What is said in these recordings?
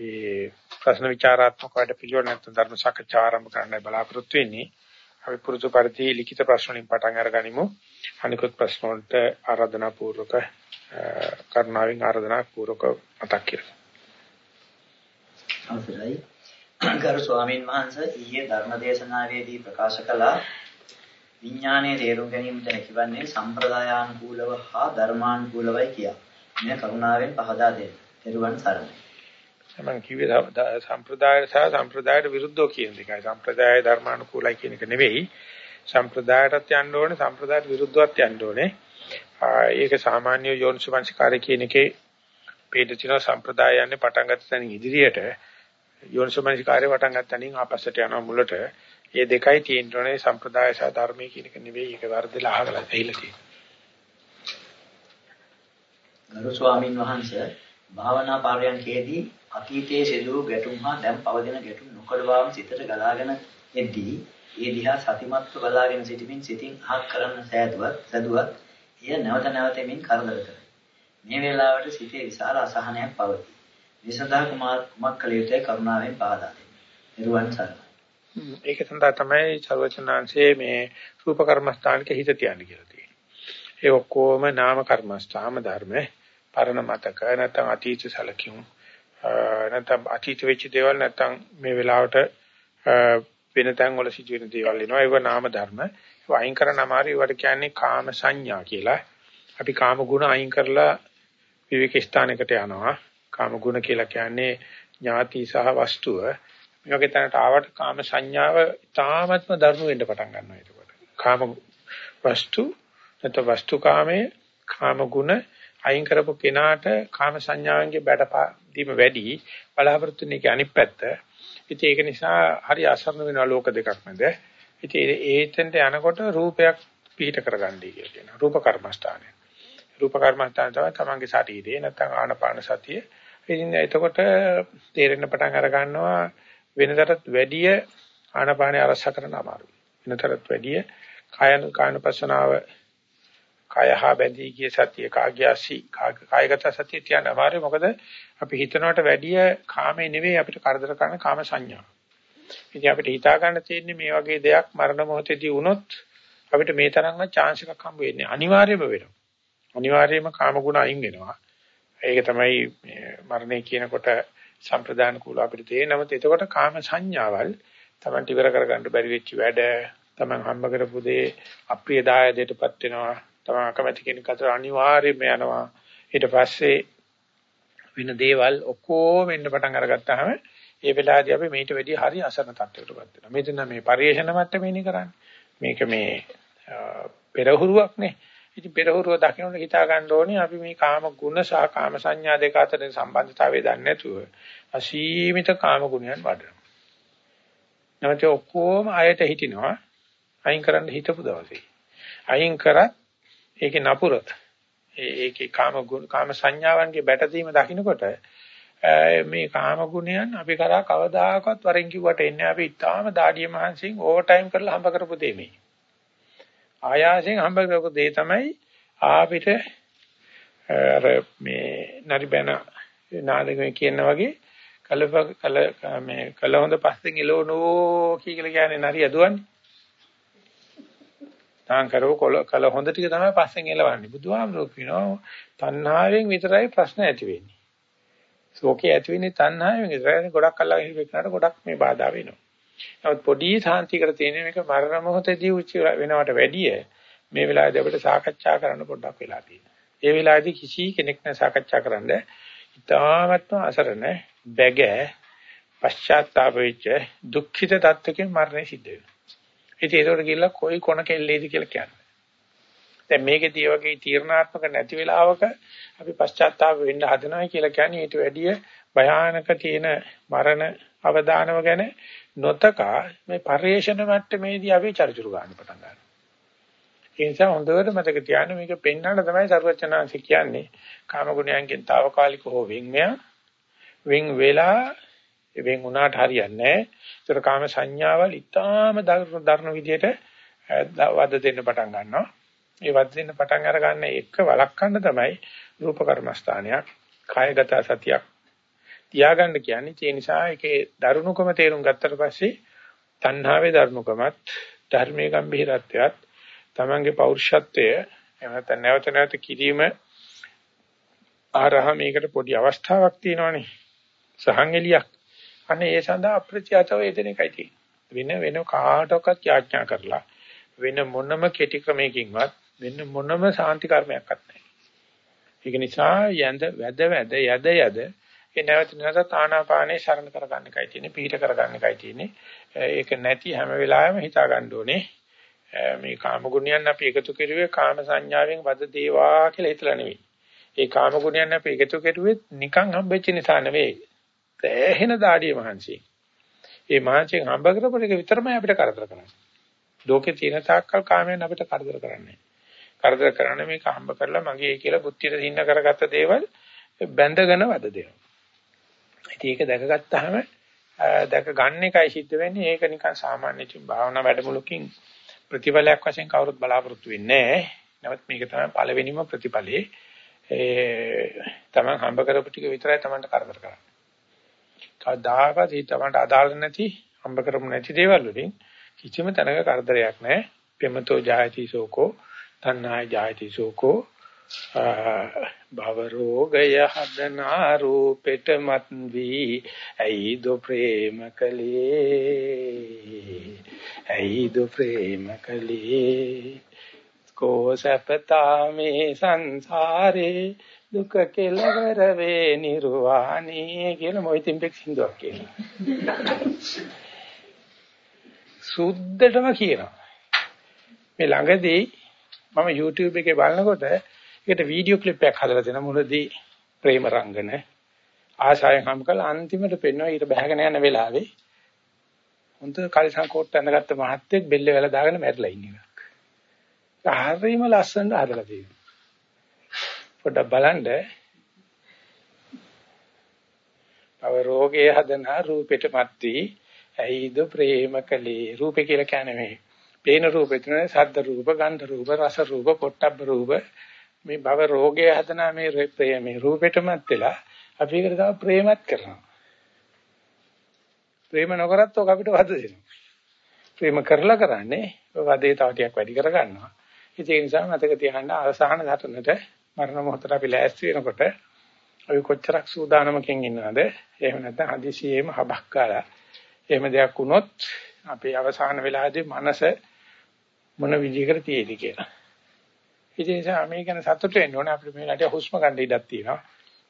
මේ ප්‍රශ්න විචාරාත්මක වැඩ පිළිවෙල නැත්නම් ධර්ම සාකච්ඡා ආරම්භ කරන්නයි බලාපොරොත්තු වෙන්නේ. අපි පුරුදු පරිදි ලිඛිත ප්‍රශ්න වලින් පටන් අරගනිමු. අනිකුත් ප්‍රශ්න වලට ආරාධනා පූර්වක කරුණාවෙන් ආරාධනා පූර්වක මතක් කියලා. අවසරයි. ගරු ස්වාමීන් වහන්සේ ඊයේ ධර්මදේශනාවේදී ප්‍රකාශ කළා විඥානයේ තේරුම් ගැනීමට හැකිවන්නේ සම්ප්‍රදායානුකූලව හා ධර්මානුකූලවයි කියා. මෙය කරුණාවෙන් පහදා දෙන්න. ත්වන් සරණයි. මම කිව්වේ සම්ප්‍රදාය සහ සම්ප්‍රදායට විරුද්ධව කියන එකයි. සම්ප්‍රදාය ධර්මානුකූලයි කියන එක නෙවෙයි. සම්ප්‍රදායටත් යන්න ඕනේ, සම්ප්‍රදායට විරුද්ධවත් යන්න ඕනේ. ඒක සාමාන්‍ය යෝනිසමංසකාරය කියන එකේ පීඩිතින සම්ප්‍රදාය යන්නේ පටන් ගන්න තැනින් ඉදිරියට යෝනිසමංසකාරය පටන් ගන්න තැනින් ආපස්සට යනවා මුලට. මේ දෙකයි තියෙන්නේ සම්ප්‍රදාය සහ ධර්මයේ කියන එක නෙවෙයි. ඒක වර්ධලා අහගලා ඇහිලා තියෙන්නේ. ගරු ස්වාමින් වහන්සේ භාවනා පාරයන්කේදී අතීතයේ සිදු වූ ගැටුම් හා දැන් පවතින ගැටුම් නොකඩවාම සිතට ගලාගෙන එද්දී ඒ දිහා සතිමත්ව බලාගෙන සිටමින් සිතින් අහක් කරන්න සෑදුවත් සදුවත් එය නැවත නැවතෙමින් කරදර කරයි. මේ වේලාවට සිතේ විශාල අසහනයක් පවතී. මේ සඳහා කුමක් කළ යුතුයි කරුණාවෙන් පහදා දෙන්න. නිර්වන් සරණයි. ඒක සඳහා තමයි ਸਰවචනාංශයේ මේ රූප කර්මස්ථානික හිත තියන්නේ කියලා තියෙන්නේ. ඒ ඔක්කොම නාම කර්මස්ථාම ධර්ම පරණ මතක නැත්නම් අතීත සැලකියුම් නැත්නම් අතීත වෙච්ච දේවල් නැත්නම් මේ වෙලාවට වෙන තැන් වල සිදුවෙන දේවල් එනවා. ඒව නාම ධර්ම. ඒව අයින් කරන අමාරු ඒවට කියන්නේ කාම සංඥා කියලා. අපි කාම ගුණ අයින් කරලා විවේක ස්ථානයකට යනවා. කාම ගුණ කියලා කියන්නේ ඥාති සහ වස්තුව. මේ වගේ තැනට ආවට කාම සංඥාව තාමත්ම දරුණු වෙන්න පටන් ගන්නවා එතකොට කාම වස්තු නැත්නම් වස්තු කාමයේ කාම ගුණ අයින් කරපු කෙනාට කාම සංඥාවෙන්ගේ බැටදීම වැඩි බලාපොරොත්තු වෙන එක අනිත් පැත්ත. ඉතින් ඒක නිසා හරි අසරණ වෙනවා ලෝක දෙකක් මැද. ඉතින් ඒතෙන්ට යනකොට රූපයක් පිහිට කරගන්නයි කියලා කියනවා. රූප කර්මස්ථානය. රූප කර්මස්ථාන තමයි තමන්ගේ ශරීරේ නැත්නම් ආනපාන සතිය. ඉතින් එතකොට තේරෙන්න පටන් අර ගන්නවා වෙනදටත් වැඩිය ආනපානේ අරස කරන අමාරුයි. වෙනතරත් වැඩිය කායන කායනපසනාව කයහා බැඳී ගිය සතිය කාග්‍යාසි කායගත සතිය තියන්න අමාරුයි මොකද අපි හිතනවට වැඩිය කාමේ නෙවෙයි අපිට කරදර කරන කාම සංඥා. ඉතින් අපිට හිතා ගන්න තියෙන්නේ මේ වගේ දෙයක් මරණ මොහොතේදී වුණොත් අපිට මේ තරම්ම chance එකක් හම්බ වෙන්නේ අනිවාර්යයෙන්ම වෙනවා. අනිවාර්යයෙන්ම කාම ගුණ අයින් වෙනවා. ඒක තමයි මරණය කියනකොට සම්ප්‍රදාන කුල අපිට තේරෙනවද එතකොට කාම සංඥාවල් Taman ඉවර කරගන්න බැරි වෙච්ච වැඩ Taman හම්බ කරපු දේ අප්‍රිය දායදයටපත් වෙනවා තමන් අකමැති කෙනෙක් අතර අනිවාර්යයෙන්ම යනවා. ඊට පස්සේ වෙන දේවල් ඔක්කොම වෙන්න පටන් අරගත්තාම ඒ වෙලාවේදී අපි මේට වැඩි හරි අසරණ තත්ත්වයකටපත් වෙනවා. මෙතන මේ පරිේශන මට්ටමේනේ කරන්නේ. මේක මේ පෙරහුරුවක් නේ. ඉතින් පෙරහුරුව දකින්න හිතා ගන්න ඕනේ අපි මේ කාම ගුණ සහ කාම සංඥා දෙක අතර සම්බන්ධතාවය දන්නේ නැතුව අසීමිත කාම ගුණයන් වඩනවා. නැවත ඔක්කොම ආයත හිටිනවා. අයින් කරන්න හිතපු දවසේ. අයින් කරත් ඒකේ නපුර ඒකේ කාම ගුණ කාම සංඥාවන්ගේ බැටදීම දකින්නකොට මේ කාම ගුණයන් අපි කරා කවදාකවත් වරෙන් කිව්වට එන්නේ අපි ඉතාලම දාඩිය මහන්සියෙන් ඕවර් ටයිම් කරලා හම්බ කරපු දෙ මේ. ආයාසයෙන් හම්බ කරපු දෙ තමයි අපිට අර මේ නරිබැන නාදකෙ කියන වගේ කලප කල මේ කල හොඳ පස්සෙන් එළවනෝ කියලා කියන්නේ නරිය දුවන්නේ. තාන් කරව කල හොඳ ටික තමයි පස්සෙන් එලවන්නේ. බුදුහාමුදුරුවෝ කියනවා තණ්හාවෙන් විතරයි ප්‍රශ්න ඇති වෙන්නේ. ශෝකේ ඇති වෙන්නේ තණ්හාවෙන් විතරයි. ගොඩක් අල්ලගෙන ඉන්නකොට ගොඩක් මේ බාධා වෙනවා. නමුත් පොඩි සාන්තියකට තියෙන මේක මරණ මොහොතදී උච්ච වෙනවට වැඩිය මේ වෙලාවේදී අපිට සාකච්ඡා කරන්න පොඩ්ඩක් වෙලා තියෙනවා. ඒ වෙලාවේදී කිසි කෙනෙක් නැ සාකච්ඡා කරන්න ඉතාමත්ම අසරණ බැගෑ පශ්චාත්තාප වෙච්ච දුක්ඛිත තත්ත්වකින් මරණය සිද්ධ වෙනවා. ඉතින් ඒකට ගිහිල්ලා කොයි කොන කෙල්ලේද කියලා කියන්නේ. දැන් මේකේදී වගේ තීර්ණාත්මක නැති වෙලාවක අපි පශ්චාත්තාප වෙන්න හදනවා කියලා කියන්නේ ඊට වැඩිය භයානක තියෙන මරණ අවදානව ගැන නොතකා මේ පරිේශන මට්ටමේදී අපි චරිචුරු ගන්න පටන් ගන්නවා. ඒ නිසා හොඳට මතක තියාගන්න මේක පෙන්වන්න තමයි සර්වචනාංශ කියන්නේ කාම ගුණයන්ගෙන් తాවකාලික හෝ වෙන්මය වෙන් වෙලා වෙන් වුණාට හරියන්නේ නැහැ. ඒතර කාම සංඥාවල් ඊටාම දරන විදියට වද දෙන්න පටන් ගන්නවා. ඒ වද දෙන්න පටන් අර ගන්න එක වළක්වන්න තමයි රූප කර්මස්ථානයක්, කායගත සතියක්, තියාගන්න කියන්නේ ඒ නිසා ඒකේ දරුණුකම තේරුම් ගත්තට පස්සේ තණ්හාවේ දරුණුකමත් ධර්මයේ ගැඹිරත්වයත් තමන්ගේ පෞරුෂත්වය එහෙම නැත්නම් නැවත නැවත කිරීම ආරහ මේකට පොඩි අවස්ථාවක් තියෙනවානේ සහන් එලියක් අනේ ඒ සඳහා අප්‍රත්‍යතව එදෙන එකයි තියෙන්නේ. වෙන වෙන කාටවත් යාඥා කරලා වෙන මොනම කෙටි ක්‍රමයකින්වත් වෙන මොනම සාන්ති කර්මයක්වත් නැහැ. ඒක නිසා යඳ වැද වැද යද යද ඒ නැවත නැවත ආනාපානේ සරණ කරගන්න එකයි තියෙන්නේ පිහිට කරගන්න එකයි තියෙන්නේ. ඒක නැති හැම වෙලාවෙම හිතා ගන්න ඕනේ. මේ කාම ගුණයන් අපි එකතු කරුවේ කාම සංඥාවෙන් වද දේවා කියලා හිතලා නෙවෙයි. ඒ කාම ගුණයන් අපි එකතු කරුවේ නිකන් හම්බෙච්ච නිසා නෙවෙයි. තෑහෙන දාඩිය මහන්සි ඒ මහන්සියෙන් හම්බ කරපු එක විතරමයි අපිට කරදර කරන්නේ ලෝකේ තියෙන තාක්කල් කාමයන් අපිට කරදර කරන්නේ කරදර කරන්නේ මේක හම්බ කරලා මගේ කියලා බුද්ධියට දින්න කරගත්ත දේවල් බැඳගෙන වද දෙනවා ඉතින් ඒක දැකගත්තාම දැක ගන්න එකයි සිද්ධ වෙන්නේ. ඒක නිකන් සාමාන්‍ය භාවනා වැඩමුළුකින් ප්‍රතිඵලයක් වශයෙන් කවුරුත් බලාපොරොත්තු වෙන්නේ නැහැ. නමුත් මේක තමයි පළවෙනිම ප්‍රතිඵලේ. ඒ තමන් හම්බ කරපු ටික විතරයි තමන්ට කරදර කරන්නේ. කවදාකවත් ඒ තමන්ට අදාළ නැති හම්බ කරමු නැති දේවල් වලින් කිසිම තැනක කරදරයක් නැහැ. පෙමතෝ ජායති සෝකෝ තණ්හා ජායති සෝකෝ. භව රෝගය හදනා රූපෙට මත් වී ඇයිද ප්‍රේම කලේ ඇයිද ප්‍රේම කලේ කෝසපතා මේ සංසාරේ? දුක කෙලවර වේ නිර්වාණී කියලා මොහිතින් බෙක් සින්දුවක් කියනවා සුද්ධටම කියනවා මේ ළඟදී මම YouTube එකේ බලනකොට ඒකට වීඩියෝ ක්ලිප් එකක් හදලා දෙන මුලදී ප්‍රේම රංගන ආශාවෙන් හම් කළා අන්තිමට පෙන්වනවා ඊට බහගෙන යන වෙලාවේ හොඳ කලිසම් කෝට් ඇඳගත්ත මහත්තයෙක් බෙල්ල වල දාගෙන මැරිලා ඉන්න එකක්. හරිම ලස්සනට හදලා තියෙනවා. පොඩ්ඩක් බලන්න. අව රෝගේ හදන රූපෙට මැත්ටි ඇයිද ප්‍රේම කලේ රූපේ කියලා කියන්නේ මේ. පේන රූපෙ තුනේ සද්ද රූප, ගන්ධ රූප, රස රූප, පොට්ටබ්බ රූප මේ භව රෝගය හදන මේ මේ රූපෙටමත් වෙලා අපි ඒකට තව ප්‍රේමත් කරනවා. ප්‍රේම නොකරත් ඔක අපිට වද දෙනවා. ප්‍රේම කරලා කරන්නේ වදේ තව ටිකක් වැඩි කර ගන්නවා. ඒ නිසා මතක තියාගන්න අවසාන ධටනට මරණ මොහොතට අපි ලෑස්ති වෙනකොට අපි කොච්චරක් සූදානමකින් ඉන්නවද? එහෙම නැත්නම් හදිසියෙම හබක් කාලා එහෙම දෙයක් වුණොත් අපේ අවසාන වෙලාවේදී මනස මොන විදිහකට තියෙයිද කියලා. ඒ නිසා මේ ගැන සතුට වෙන්න ඕනේ අපිට මේ රටේ හුස්ම ගන්න ඉඩක් තියෙනවා.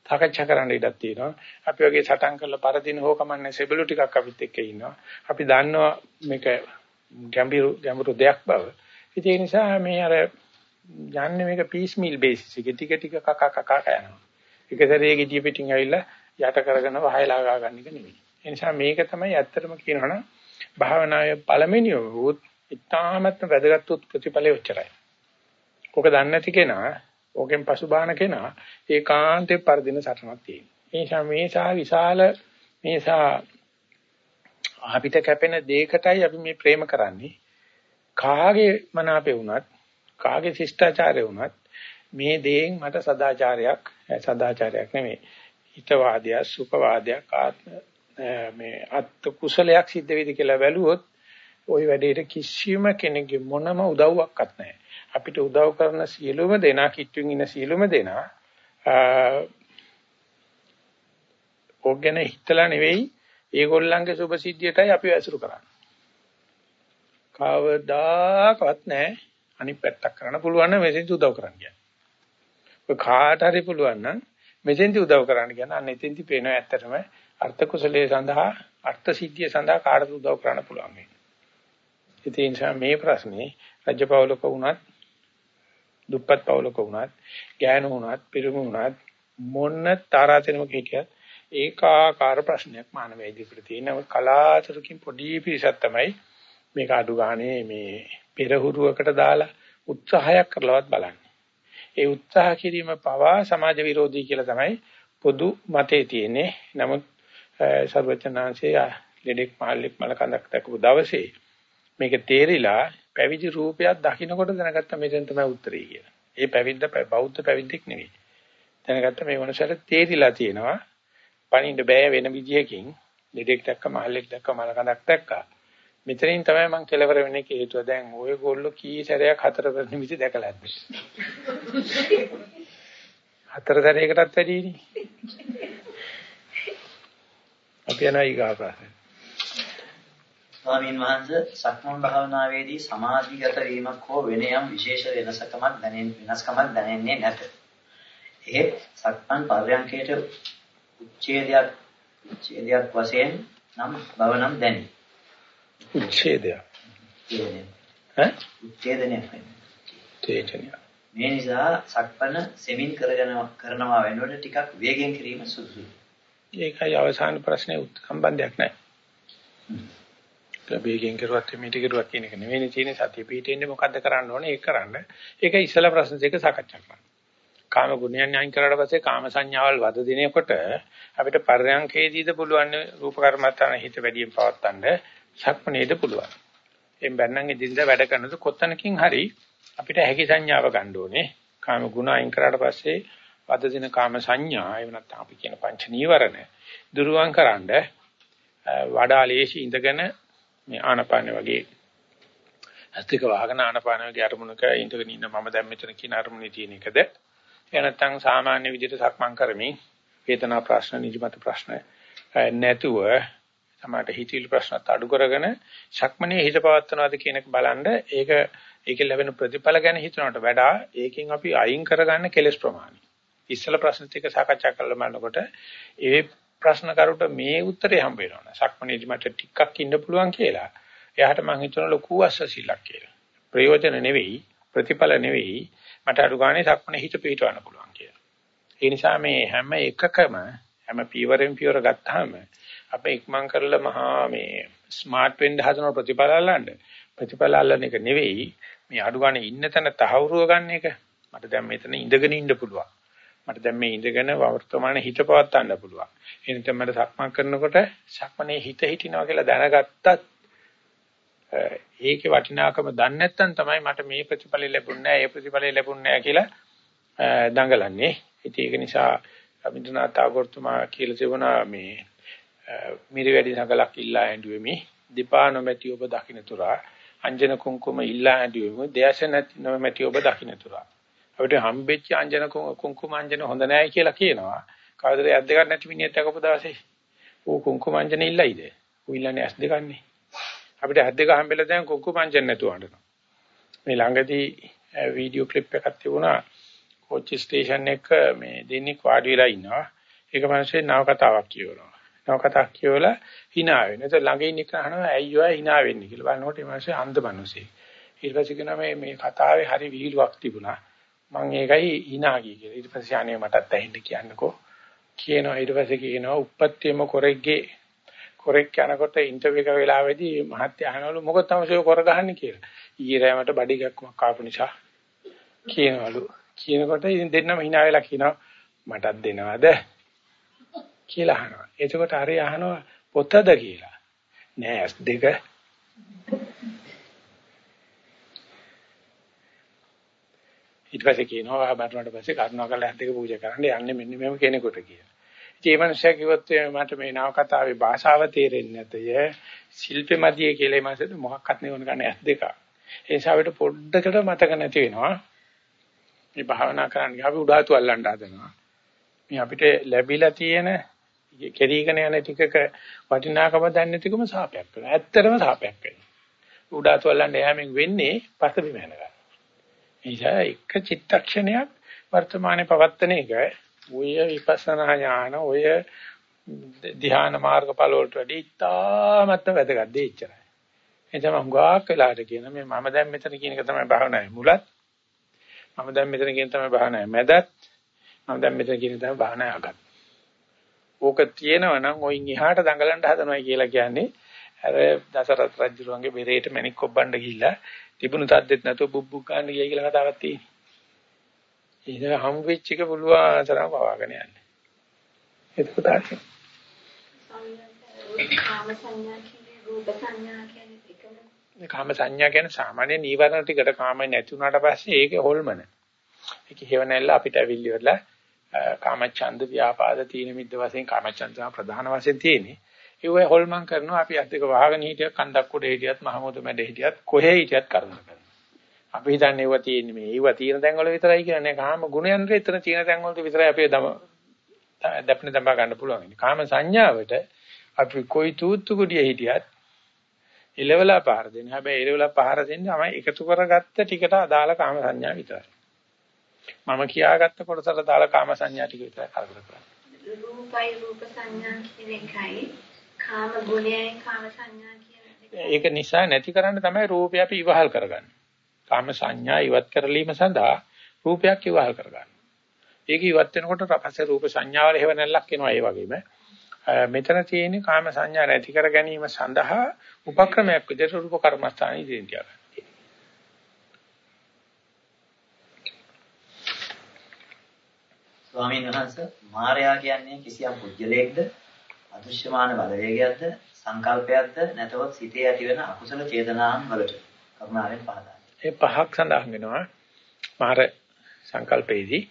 සාකච්ඡා කරන්න ඉඩක් තියෙනවා. අපි වගේ සටන් කරලා පරදින හෝ කමන්නේ සෙබළු ටිකක් අපිත් එක්ක ඉන්නවා. අපි දන්නවා මේක ගැඹුරු ගැඹුරු දෙයක් බව. ඒ නිසා මේ අර යන්නේ මේක පීස් මීල් බේසිස් එකේ ටික ටික කක කක යනවා. එක සැරේ ගෙඩිය පිටින් ඇවිල්ලා යට කරගෙන වහයලා ගා ගන්න එක නෙවෙයි. ඒ නිසා මේක තමයි ඇත්තටම කියනවනම් භාවනාවේ පළවෙනිම වූත් ඉතාමත්ම වැදගත් ප්‍රතිඵලය උච්චරයි. ඕක දන්නේ නැති කෙනා, ඕකෙන් පසුබාහන කෙනා ඒකාන්තේ පරදින සටනක් තියෙනවා. ඒ නිසා මේ සා විශාල මේ සා අපිට කැපෙන දෙයකටයි අපි මේ ප්‍රේම කරන්නේ. කාගේ මනාපේ වුණත්, කාගේ ශිෂ්ටාචාරය වුණත් මේ දේෙන් මට සදාචාරයක්, සදාචාරයක් නෙමෙයි. හිතවාදයක්, සුඛවාදයක්, ආත්ම මේ අත් කුසලයක් සිද්ධ වෙයිද කියලා බැලුවොත් ওই වැඩේට කිසිම කෙනෙකුගේ මොනම උදව්වක්වත් නැහැ. අපිට උදව් කරන සියලුම දෙනා කිට්ටුන් ඉන්න සියලුම දෙනා ඕක ගැන හිතලා නෙවෙයි ඒගොල්ලන්ගේ සුභසිද්ධියටයි අපි ඇසුරු කරන්නේ. කවදාකවත් නැහැ අනිත් පැත්තක් කරන්න පුළුවන් නම් මෙතෙන්දි උදව් කරන්න කියන්නේ. ඔය කාට හරි පුළුවන් නම් මෙතෙන්දි උදව් කරන්න කියන අන්න එතෙන්දි පේනවා ඇත්තටම අර්ථ කුසලයේ සඳහා අර්ථ සිද්ධිය සඳහා කාටද උදව් කරන්න පුළුවන් මේ. ඒ නිසා මේ ප්‍රශ්නේ රජපෞලක වුණත් දුප්පත් පවුලක වුණත්, ගෑනු වුණත්, පිරිමි වුණත් මොන තාරාතිරමක හිටියත් ඒකාකාර ප්‍රශ්නයක් මානව ඉදිරියට තියෙනවා. කලාතුරකින් පොඩි පිරිසක් තමයි මේක අඩු ගානේ මේ පෙරහුරුවකට දාලා උත්සාහයක් කරලවත් බලන්නේ. ඒ උත්සාහ කිරීම පවා සමාජ විරෝධී කියලා තමයි පොදු මතේ තියෙන්නේ. නමුත් සර්වචනාංශයේ ලෙඩෙක් මහල්ලෙක් මලකඳක් දැකපු දවසේ මේක තේරිලා පැවිදි රූපයක් දකින්නකොට දැනගත්ත මෙතෙන් තමයි උත්තරේ කියලා. ඒ පැවිද්ද බෞද්ධ පැවිද්දෙක් නෙවෙයි. දැනගත්ත මේ මොනසට තේරිලා තියෙනවා පණින්න බෑ වෙන විදියකින් දෙඩෙක් දැක්ක මහල්ලෙක් දැක්ක මල කඳක් දැක්කා. මෙතනින් තමයි මම කෙලවර වෙන්නේ හේතුව. දැන් ඔයගොල්ලෝ කී සැරයක් හතර වෙන නිමිති දැකලා ඇද්ද? හතර සැරයකටත් වැඩිනේ. අපි යනවා ඊගා ප්‍රශ්න. ස්වාමීන් වහන්සේ සක්මන් භාවනාවේදී සමාධිගත වීමක් හෝ වෙන යම් විශේෂ වෙනසකමක් දැනෙන වෙනස්කමක් දැනෙන්නේ නැත. ඒ සක්මන් පර්යංකයට උච්ඡේදයක් උච්ඡේදයක් වශයෙන් නම් බව නම් දැනේ. උච්ඡේදනය. ඈ? උච්ඡේදනය. තේජනය. මේ නිසා සක්පන සෙමින් කරගෙන කරනවා වෙනකොට ටිකක් වේගෙන් කිරීම සුදුසුයි. ඒකයි අවසාන ප්‍රශ්නේ සම්බන්ධයක් නැහැ. වේගෙන් කරුවත් මේටි කරුවත් කියන එක නෙවෙයි තියෙන්නේ සතිය පිටින්නේ මොකද්ද කරන්න ඕනේ ඒක කරන්න. ඒක ඉස්සලා ප්‍රශ්න දෙක සාකච්ඡා කරන්න. කාම ගුණයන් අයින් කරාට පස්සේ කාම සංඥාවල් වද දිනේකොට අපිට පර්යංකේදීද පුළුවන් රූප කර්මත්තාන හිත වැඩියෙන් පවත්තන්න සක්මනේද පුළුවන්. එම් බැන්නන් ඉදින්ද වැඩ කරනද කොතනකින් හරි අපිට හැකි සංඥාව ගන්න ඕනේ. කාම ගුණ අයින් කරාට පස්සේ වද දින කාම සංඥා එහෙම නැත්නම් අපි කියන පංච නීවරණ දුරුවන් කරන්න වඩා ලේසි ඉඳගෙන මේ ආනපාන වගේ අස්තික වාහන ආනපාන වගේ අරමුණක ඉඳගෙන ඉන්න මම දැන් මෙතන කියන අරමුණේ තියෙන එකද එහෙ නැත්නම් සාමාන්‍ය විදිහට සක්මන් කරමින් වේදනා ප්‍රශ්න නිදිමත ප්‍රශ්න නැතුව තමයි හිතවිලි ප්‍රශ්නත් අඩු කරගෙන ශක්මනේ හිත පවත්වනවාද කියන එක බලන්න ඒක ඒකෙන් ලැබෙන ප්‍රතිඵල ගැන හිතනවට වඩා ඒකෙන් අපි අයින් කරගන්න කෙලස් ප්‍රමාණය. ඉස්සල ප්‍රශ්න ටික සාකච්ඡා කරලා බලනකොට ඒ ප්‍රශ්න කරුට මේ උත්තරේ හම්බ වෙනවා. ශක්මනේදි මට ටිකක් ඉන්න පුළුවන් කියලා. එයාට මම හිතන ලොකු අස්සසිලක් කියලා. ප්‍රයෝජන නෙවෙයි ප්‍රතිඵල නෙවෙයි මට අඩු ගානේ ශක්මනේ හිත පිටවන්න පුළුවන් කියලා. ඒ නිසා මේ හැම එකකම හැම පීවරෙන් පීවර ගත්තාම අපේ ඉක්මන් කරලා මහා මේ ස්මාර්ට් වෙන්න හදන ප්‍රතිඵල අල්ලන්න. ප්‍රතිඵල අල්ලන එක නෙවෙයි මේ අඩු ගන්න ඉන්න තැන තහවුරුව ගන්න එක. මට දැන් මෙතන ඉඳගෙන ඉන්න පුළුවන්. මට දැන් මේ ඉඳගෙන වර්තමාන හිත පවත්වන්න පුළුවන්. එනිට මට සක්මන් කරනකොට සක්මනේ හිත හිටිනවා කියලා දැනගත්තත් ඒකේ වටිනාකම දන්නේ නැත්නම් තමයි මට මේ ප්‍රතිඵල ලැබුණේ නැහැ ඒ ප්‍රතිඵල ලැබුණේ නැහැ කියලා දඟලන්නේ. ඉතින් ඒක නිසා රබින්ද්‍රනාථ tagore තුමා කියලා තිබුණා මේ මිරි වැඩි සකලක් ඉල්ලා ඇඬුවෙමි. දීපා නොමැති ඔබ දකින්න තුරා අංජන කුංකුම ඉල්ලා ඇඬුවෙමි. දේශ නැති නොමැති ඔබ දකින්න තුරා. අපිට හම්බෙච්ච අංජන කුංකුම අංජන හොඳ නැහැ කියලා කියනවා. කවදද ඇස් දෙකක් නැති මිනිහෙක් දැකපු දවසේ? ඌ කුංකුම අංජන ඉල්ලයිද? ඌ ඉල්ලන්නේ ඇස් දෙකන්නේ අපිට ඇස් දෙක හම්බෙලා දැන් කුංකුම අංජන නැතුව අඬනවා. මේ ළඟදී වීඩියෝ ක්ලිප් එකක් තිබුණා. කෝච්චි ස්ටේෂන් එක මේ දෙන්නෙක් වාඩි වෙලා ඉන්නවා. ඒක මිනිස්සේ නව කතාවක් කියවනවා. නව කතා කියවලා hina වෙන. ඒත් ළඟ ඉන්න එක අහනවා ඇයි ඔය hina වෙන්නේ කියලා. බලනකොට මේ මාසේ අන්ධ මිනිස්සේ. ඊට පස්සේ කියනවා මේ මේ කතාවේ හරි විහිළුවක් තිබුණා. මම ඒකයි hina ගියේ කියලා. ඊට පස්සේ අනේ මටත් ඇහෙන්න කියන්නකෝ. කියනවා ඊට පස්සේ කියනවා උප්පත්තියම කොරෙක්ගේ කොරෙක් යනකොට ඉන්ටර්විව් එක වෙලාවේදී මහත්තයා අහනවලු මොකද තමයි ඔය කොර ගහන්නේ කියලා. ඊයේ රෑ මට බඩි ගැක්කමක් ආපු නිසා කියනවලු. කියනකොට ඉතින් දෙන්නම hina වෙලා කියනවා මටත් දෙනවද කියලා අහනවා. එතකොට හරි අහනවා පොතද කියලා. නෑ ඇස් දෙක. ඊට පස්සේ කියනවා මරණයට පස්සේ කරුණාකරලා ඇස් දෙක පූජා කරන්න යන්නේ මෙන්න මේම කෙනෙකුට කියලා. ඉතින් මේ මනුස්සයා කිව්වොත් මට මේ නව කතාවේ භාෂාව තේරෙන්නේ නැතය. ශිල්පෙ මැදියේ කියලා මාසෙද මොකක්වත් නෙවන ගන්න ඇස් දෙක. ඒ නිසා අපිට පොඩ්ඩකට මතක නැති වෙනවා. මේ භාවනා කරන්න අපි උඩාතු අල්ලන්න හදනවා. මේ අපිට ලැබිලා තියෙන කෙරීගෙන යන ටිකක වටිනාකම දන්නේ නැතිකම සාපයක් වෙනවා. ඇත්තටම සාපයක් වෙනවා. උඩාතු වලන්න යෑමෙන් වෙන්නේ පස්ස බිම යනවා. එනිසා එක චිත්තක්ෂණයක් වර්තමානයේ පවත්තන එක ඔය විපස්සනා ඥාන ඔය ධ්‍යාන මාර්ගඵල වලට වැඩි ඉතාමත් වැදගත් දෙයක් ඉච්චරයි. එතම හුඟක් වෙලාට කියන මේ මම දැන් මෙතන කියන එක තමයි භාවනාවේ මුලත්. මම දැන් මෙතන කියන තමයි භාවනාවේ මැදත්. මම දැන් මෙතන කියන තමයි භාවනාවේ අගත්. ඕක තියෙනවා නම් ඔයින් එහාට දඟලන්න හදනවා කියලා කියන්නේ අර දසරත් රජුරුවන්ගේ බෙරේට මණික් කොබ්බන්න ගිහිල්ලා තිබුණු තද්දෙත් නැතුව බුබ්බුක් ගන්න ගියයි කියලා කතාවක් තියෙනවා. ඒක හම් වෙච්ච එක පුළුවන් තරම් පවාගෙන යන්න. එතකොට ආසි. කාම සංඥා කියන්නේ රූප සංඥා කියන්නේ එකම. කාම සංඥා කියන්නේ සාමාන්‍ය නීවරණ ටිකට කාමයි නැති වුණාට පස්සේ ඒක හොල්මන. ඒක හේව නැල්ල අපිට ඇවිල්ලි වෙලා කාමච්ඡන්ද ව්‍යාපාද තීන මිද්ද වශයෙන් කාමච්ඡන්ද තමයි ප්‍රධාන වශයෙන් තියෙන්නේ. ඒ ඔය හොල්මන් කරනවා අපි අත් දෙක වහගෙන හිටියත් කන්දක් උඩ හිටියත් මහමුද මැද හිටියත් කොහේ හිටියත් කරදර කරනවා. අපි හිතන්නේ ඒවා තියෙන්නේ මේ ඒවා තියෙන තැන් වල විතරයි කියන්නේ කාම ගුණයන් එතන තියෙන තැන් වලට විතරයි අපේ දම දැප්පෙන දඹා ගන්න පුළුවන්. කාම සංඥාවට අපි කොයි තූත්තු කුඩිය හිටියත් ඉලවලා පහර දෙන. හැබැයි ඉලවලා පහර දෙන්නේ තමයි එකතු කරගත්ත ටිකට අදාළ කාම සංඥා විතරයි. මම කියාගත්ත කොටසට අදාළ කාම සංඥා ටික විතරයි කරදර කරන්නේ. රූපයි රූප සංඥා කියන එකයි කාම ගුණයයි කාම සංඥා කියන ඒක නිසා නැති කරන්න තමයි රූපය අපි ඉවහල් කරගන්නේ. කාම සංඥා ඉවත් කරලීම සඳහා රූපයක් ඉවහල් කරගන්න. ඒක ඉවත් වෙනකොට පස්සේ රූප සංඥාවල හේව නැල්ලක් එනවා ඒ වගේම. මෙතන තියෙන්නේ කාම සංඥා නැති කර ගැනීම සඳහා උපක්‍රමයක් විදිහට රූප කර්මස්ථාන ඉදිරියට ගන්න. ස්වාමීන් වහන්සේ මායя කියන්නේ කිසියම් පුජ්‍යලයක්ද? අදෘශ්‍යමාන බලවේගයක්ද? සංකල්පයක්ද? නැතවත් සිතේ ඇතිවන අකුසල චේතනාන් වලට කරුණාවෙන් පහදා. ඒ පහක් සඳහන් වෙනවා. මාර සංකල්පයේදී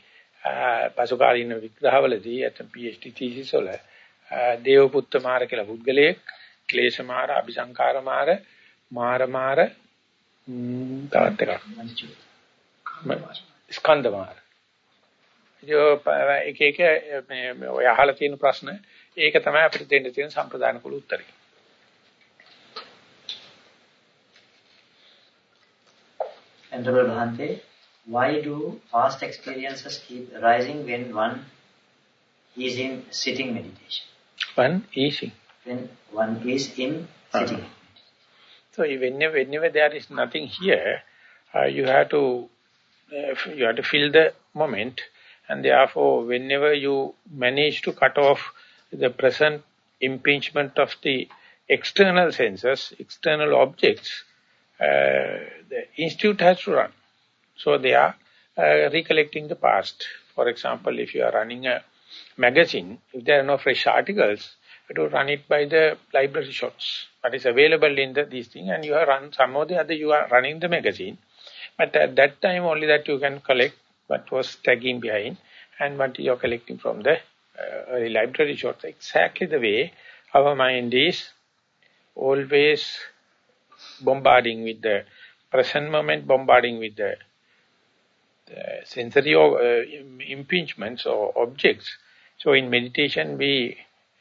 පසුකාලීන විග්‍රහවලදී අත PhD thesis වල දේවපුත්ත මාර කියලා පුද්ගලයෙක් ක්ලේශ මාර අபிසංකාර මාර මාර මාර තවත් එකක්. ස්කන්ධ මාර එක එක මේ ඔය අහලා තියෙන ප්‍රශ්න ඒක තමයි අපිට දෙන්න තියෙන සම්ප්‍රදාන කුල උත්තරේ Honorable Bhante, why do past experiences keep arising when one is in sitting meditation? One is in. When one is in sitting. Uh -huh. So whenever, whenever there is nothing here, uh, you have to uh, you have to feel the moment, and therefore, whenever you manage to cut off the present impingement of the external senses, external objects, uh, the institute has to run. So they are uh, recollecting the past. For example, if you are running a magazine, if there are no fresh articles, you to run it by the library shots. What is available in the, these things, and you are run some or the other, you are running the magazine. But at that time, only that you can collect what was tagging behind and what you are collecting from the uh, library shots. Exactly the way our mind is always bombarding with the present moment, bombarding with the, the sensory uh, impingements or objects. So in meditation, we,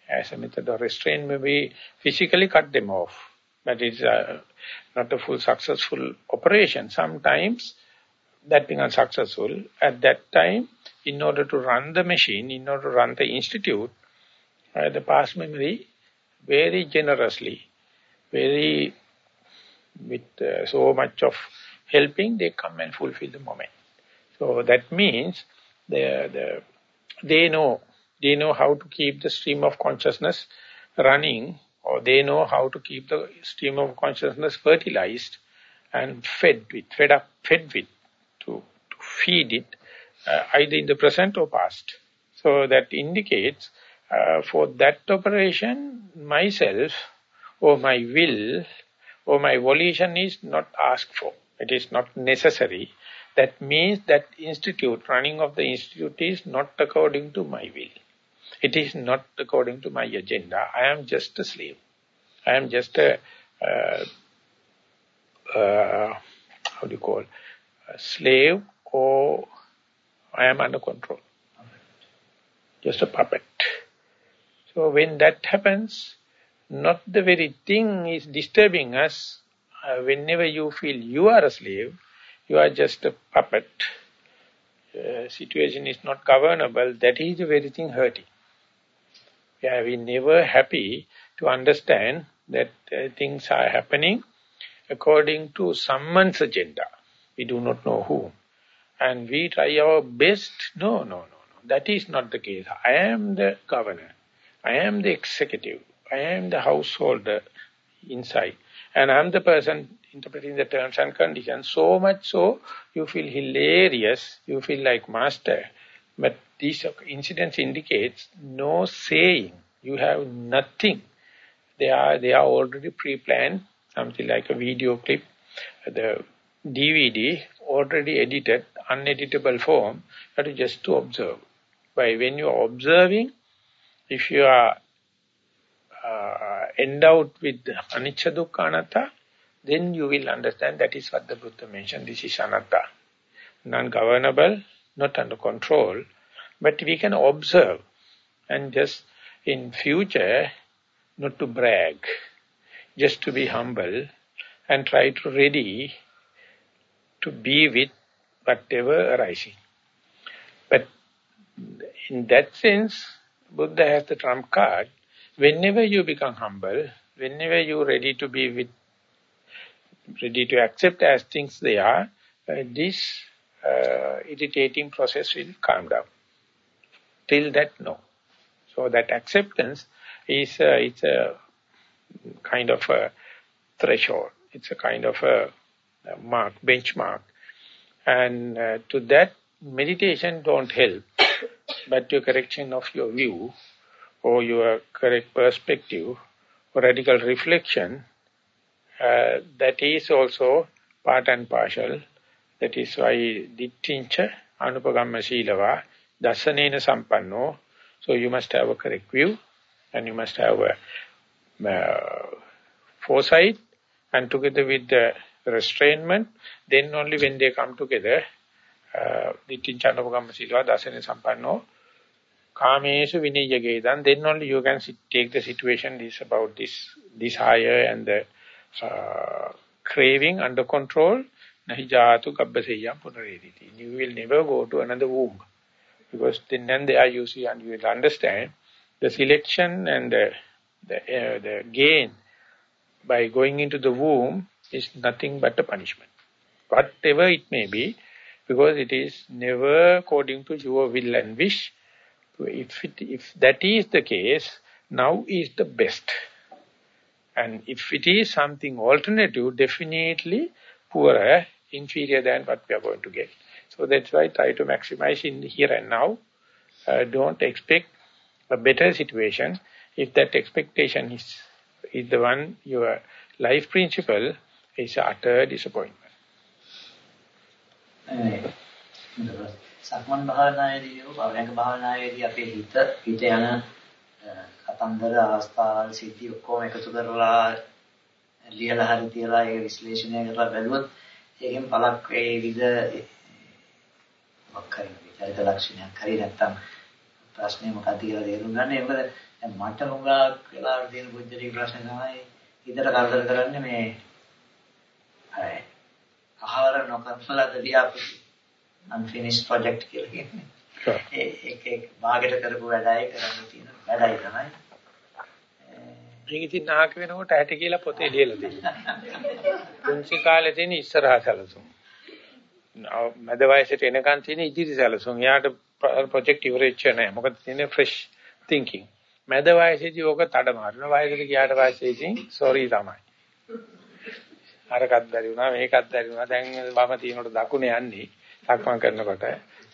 as a method of restraint, we physically cut them off. But it's uh, not a full successful operation. Sometimes that being unsuccessful, at that time, in order to run the machine, in order to run the institute, uh, the past memory very generously, very with uh, so much of helping, they come and fulfill the moment. So that means they, the, they know they know how to keep the stream of consciousness running or they know how to keep the stream of consciousness fertilized and fed with, fed up, fed with, feed it uh, either in the present or past. So that indicates uh, for that operation, myself or my will or my volition is not asked for. It is not necessary. That means that institute, running of the institute is not according to my will. It is not according to my agenda. I am just a slave. I am just a, uh, uh, how do you call, a slave or I am under control. Just a puppet. So when that happens, not the very thing is disturbing us. Uh, whenever you feel you are a slave, you are just a puppet. Uh, situation is not governable, that is the very thing hurting. Yeah, we are never happy to understand that uh, things are happening according to someone's agenda. We do not know who. And we try our best. No, no, no, no. That is not the case. I am the governor. I am the executive. I am the householder inside. And I'm the person interpreting the terms and conditions. So much so, you feel hilarious, you feel like master. But these incidents indicates no saying. You have nothing. They are, they are already pre-planned, something like a video clip. The DVD already edited, uneditable form, that is just to observe. by when you are observing, if you are uh, endowed with anicca dukkha anatta, then you will understand that is what the Buddha mentioned. This is anatta. Non-governable, not under control. But we can observe and just in future not to brag, just to be humble and try to ready to be with whatever arising. But in that sense, Buddha has the trump card. Whenever you become humble, whenever you ready to be with, ready to accept as things they are, uh, this uh, irritating process will calm down. Till that, no. So that acceptance is uh, it's a kind of a threshold. It's a kind of a mark, benchmark. And uh, to that, meditation don't help, but your correction of your view or your correct perspective or radical reflection, uh, that is also part and partial. That is why dittincha anupagamma silava dasanena sampanno. So you must have a correct view and you must have a uh, foresight and together with the restrainment, then only when they come together, dittin chandapagamma silva dasane sampanno kamesu vinayyagedan, then only you can sit, take the situation this about this desire and the uh, craving under control, nahi jatu gabbaseyam punarediti. You will never go to another womb. Because then and there you see and you will understand the selection and the, the, uh, the gain by going into the womb is nothing but a punishment. Whatever it may be, because it is never according to your will and wish. If, it, if that is the case, now is the best. And if it is something alternative, definitely poorer, inferior than what we are going to get. So that's why try to maximize in here and now. Uh, don't expect a better situation. If that expectation is, is the one, your life principle is utter disappointment. සක්මන් භාවනාවේදී හෝ භවයක භාවනාවේදී අපේ හිත හිත යන කතන්දර අවස්ථාවල් සිද්ධි ඔක්කොම එකතු කරලා ලියලා හරි තියලා ඒක විශ්ලේෂණය කරලා බැලුවොත් ඒකෙන් පළක් ඒ විද මොකක්ද විචාරිත ලක්ෂණයක් හරි නැත්තම් ප්‍රශ්නේ මොකක්ද කියලා තේරුම් ගන්න. මොකද දැන් මට හුඟක් වෙලාවට තියෙන බුද්ධිරි ප්‍රශ්න තමයි හිතට කරදර කරන්නේ මේ අය ආහාර නොකරලා ලියාපු unfinished project කියලා කියන්නේ. ඒ එක එක භාගයට කරපු වැඩයි කරන්න තියෙන වැඩයි තමයි. මේක ඉතින් නාක වෙනකොට ඇට කියලා පොතේ ලියලා තියෙනවා. පුංචි කාලේ තියෙන ඉස්සරහා සැලසුම්. මැද වයසට එනකන් තියෙන ඉදිරි සැලසුම්. යාට ප්‍රොජෙක්ට් ඉවරෙච්ච නැහැ. මොකද තියෙන්නේ fresh thinking. මැද වයසේදී ඕක තඩ මාරන වයසට ගියාට පස්සේ ඉතින් sorry තමයි. අරකත් බැරි වුණා මේකත් බැරි වුණා. දැන් වම තියනකොට දකුණ යන්නේ සක්මන් කරනකොට.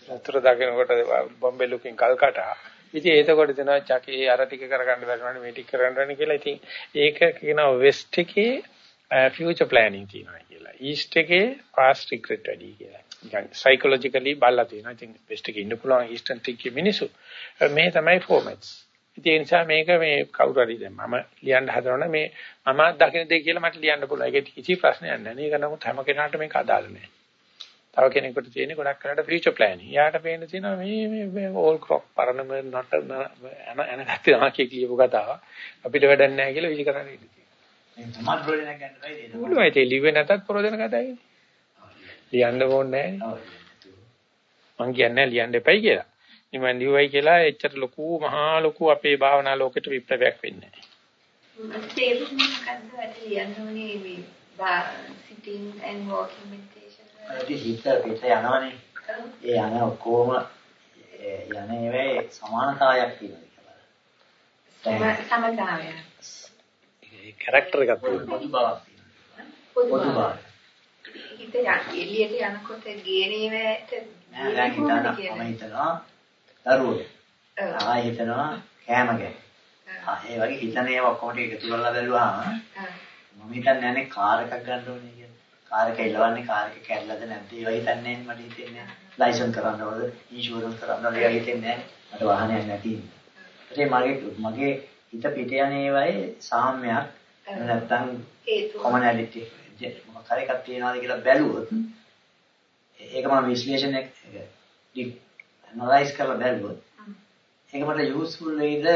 වතුර දකිනකොට බොම්බේ ලුකින් කල්කටා ඉතින් ඒතකොට දෙනවා චකේ අර ටික කරගන්න බැරිවනේ මේ ටික කරන්න ඕනේ කියලා. ඉතින් ඒක කියනවා වෙස්ට් එකේ ෆියුචර් ප්ලෑනින් තියෙනවා කියලා. ඊස්ට් එකේ පාස්ට් රිග්‍රෙට් වැඩි කියලා. නිකන් සයිකොලොජිකලි බලලා තියෙනවා. ඉතින් වෙස්ට් එකේ ඉන්න පුළුවන් ඊස්ටර්න් ටිකේ මිනිස්සු. මේ තමයි ෆෝමැට්ස් ඉතින් ඒ නිසා මේක මේ කවුරු හරි දැන් මම ලියන්න හදනවනේ මේ මම දකින දේ කියලා මට ලියන්න පුළුවන්. ඒක කිසි ප්‍රශ්නයක් නැහැ. මේක නමුත් හැම කෙනාට මේක අදාළ නැහැ. තව කෙනෙකුට තියෙන්නේ ගොඩක් කරලා ෆියුචර් ප්ලෑනින්. යාට පේන්න තියෙනවා මේ මේ ඕල් ක්‍රොප් පරණම නට එන එන ගැත්තේ ආකේ කියපු කතාව. අපිට වැඩක් නැහැ කියලා විසි කරන්නේ ඉන්නේ. මේ තමයි ප්‍රයෝජනයක් ගන්න බැයි නේද? පුළුවන් ඒක ලිව්වේ නැතත් ප්‍රයෝජන කතාවනේ. ලියන්න ඕනේ නැහැ. මං කියන්නේ ලියන්න එපයි කියලා. නිවන් දිවයි කියලා එච්චර ලොකු මහා ලොකු අපේ භාවනා ලෝකෙට විප්ලවයක් වෙන්නේ නැහැ. තේරුම් වැඩි ලියන්න ඕනේ මේ sitting and walking meditation. ඒක හිත පිට යනවනේ. ඒ යන ඔක්කොම යන ඒවායේ සමානතාවයක් තියෙනවා කියලා. සමතාවය. ඒ කැරක්ටර් එකක් තියෙනවා. පොදු බවක්. හිත එළියට යනකොට ගේනේ වැට නෑ දැන් හිතනවා මම හිතනවා දරුවෝ. ආ හිතනවා කෑම ගැන. ඒ වගේ හිතන ඒවා ඔක්කොම එකතු කරලා බැලුවාම මම හිතන්නේ නැහැ කාර් එකක් ගන්න ඕනේ කියලා. කාර් එක එලවන්නේ කාර් එක කැඩලාද නැද්ද? ඒවා හිතන්නේ මට හිතෙන්නේ ලයිසන් කරන්න ඕනද? ඉන්ෂුරන්ස් කරන්න ඕනද? ඒවා හිතෙන්නේ මට වාහනයක් නැති ඉන්නේ. මගේ මගේ හිත පිට යන ඒවායේ සාම්‍යයක් නැත්තම් කොමනැලිටි මොකක් හරි එකක් තියනවාද කියලා බැලුවොත් ඒක මම විශ්ලේෂණය ඇනලයිස් කරලා බැලුවොත් ඒක මට යූස්ෆුල් වෙයිද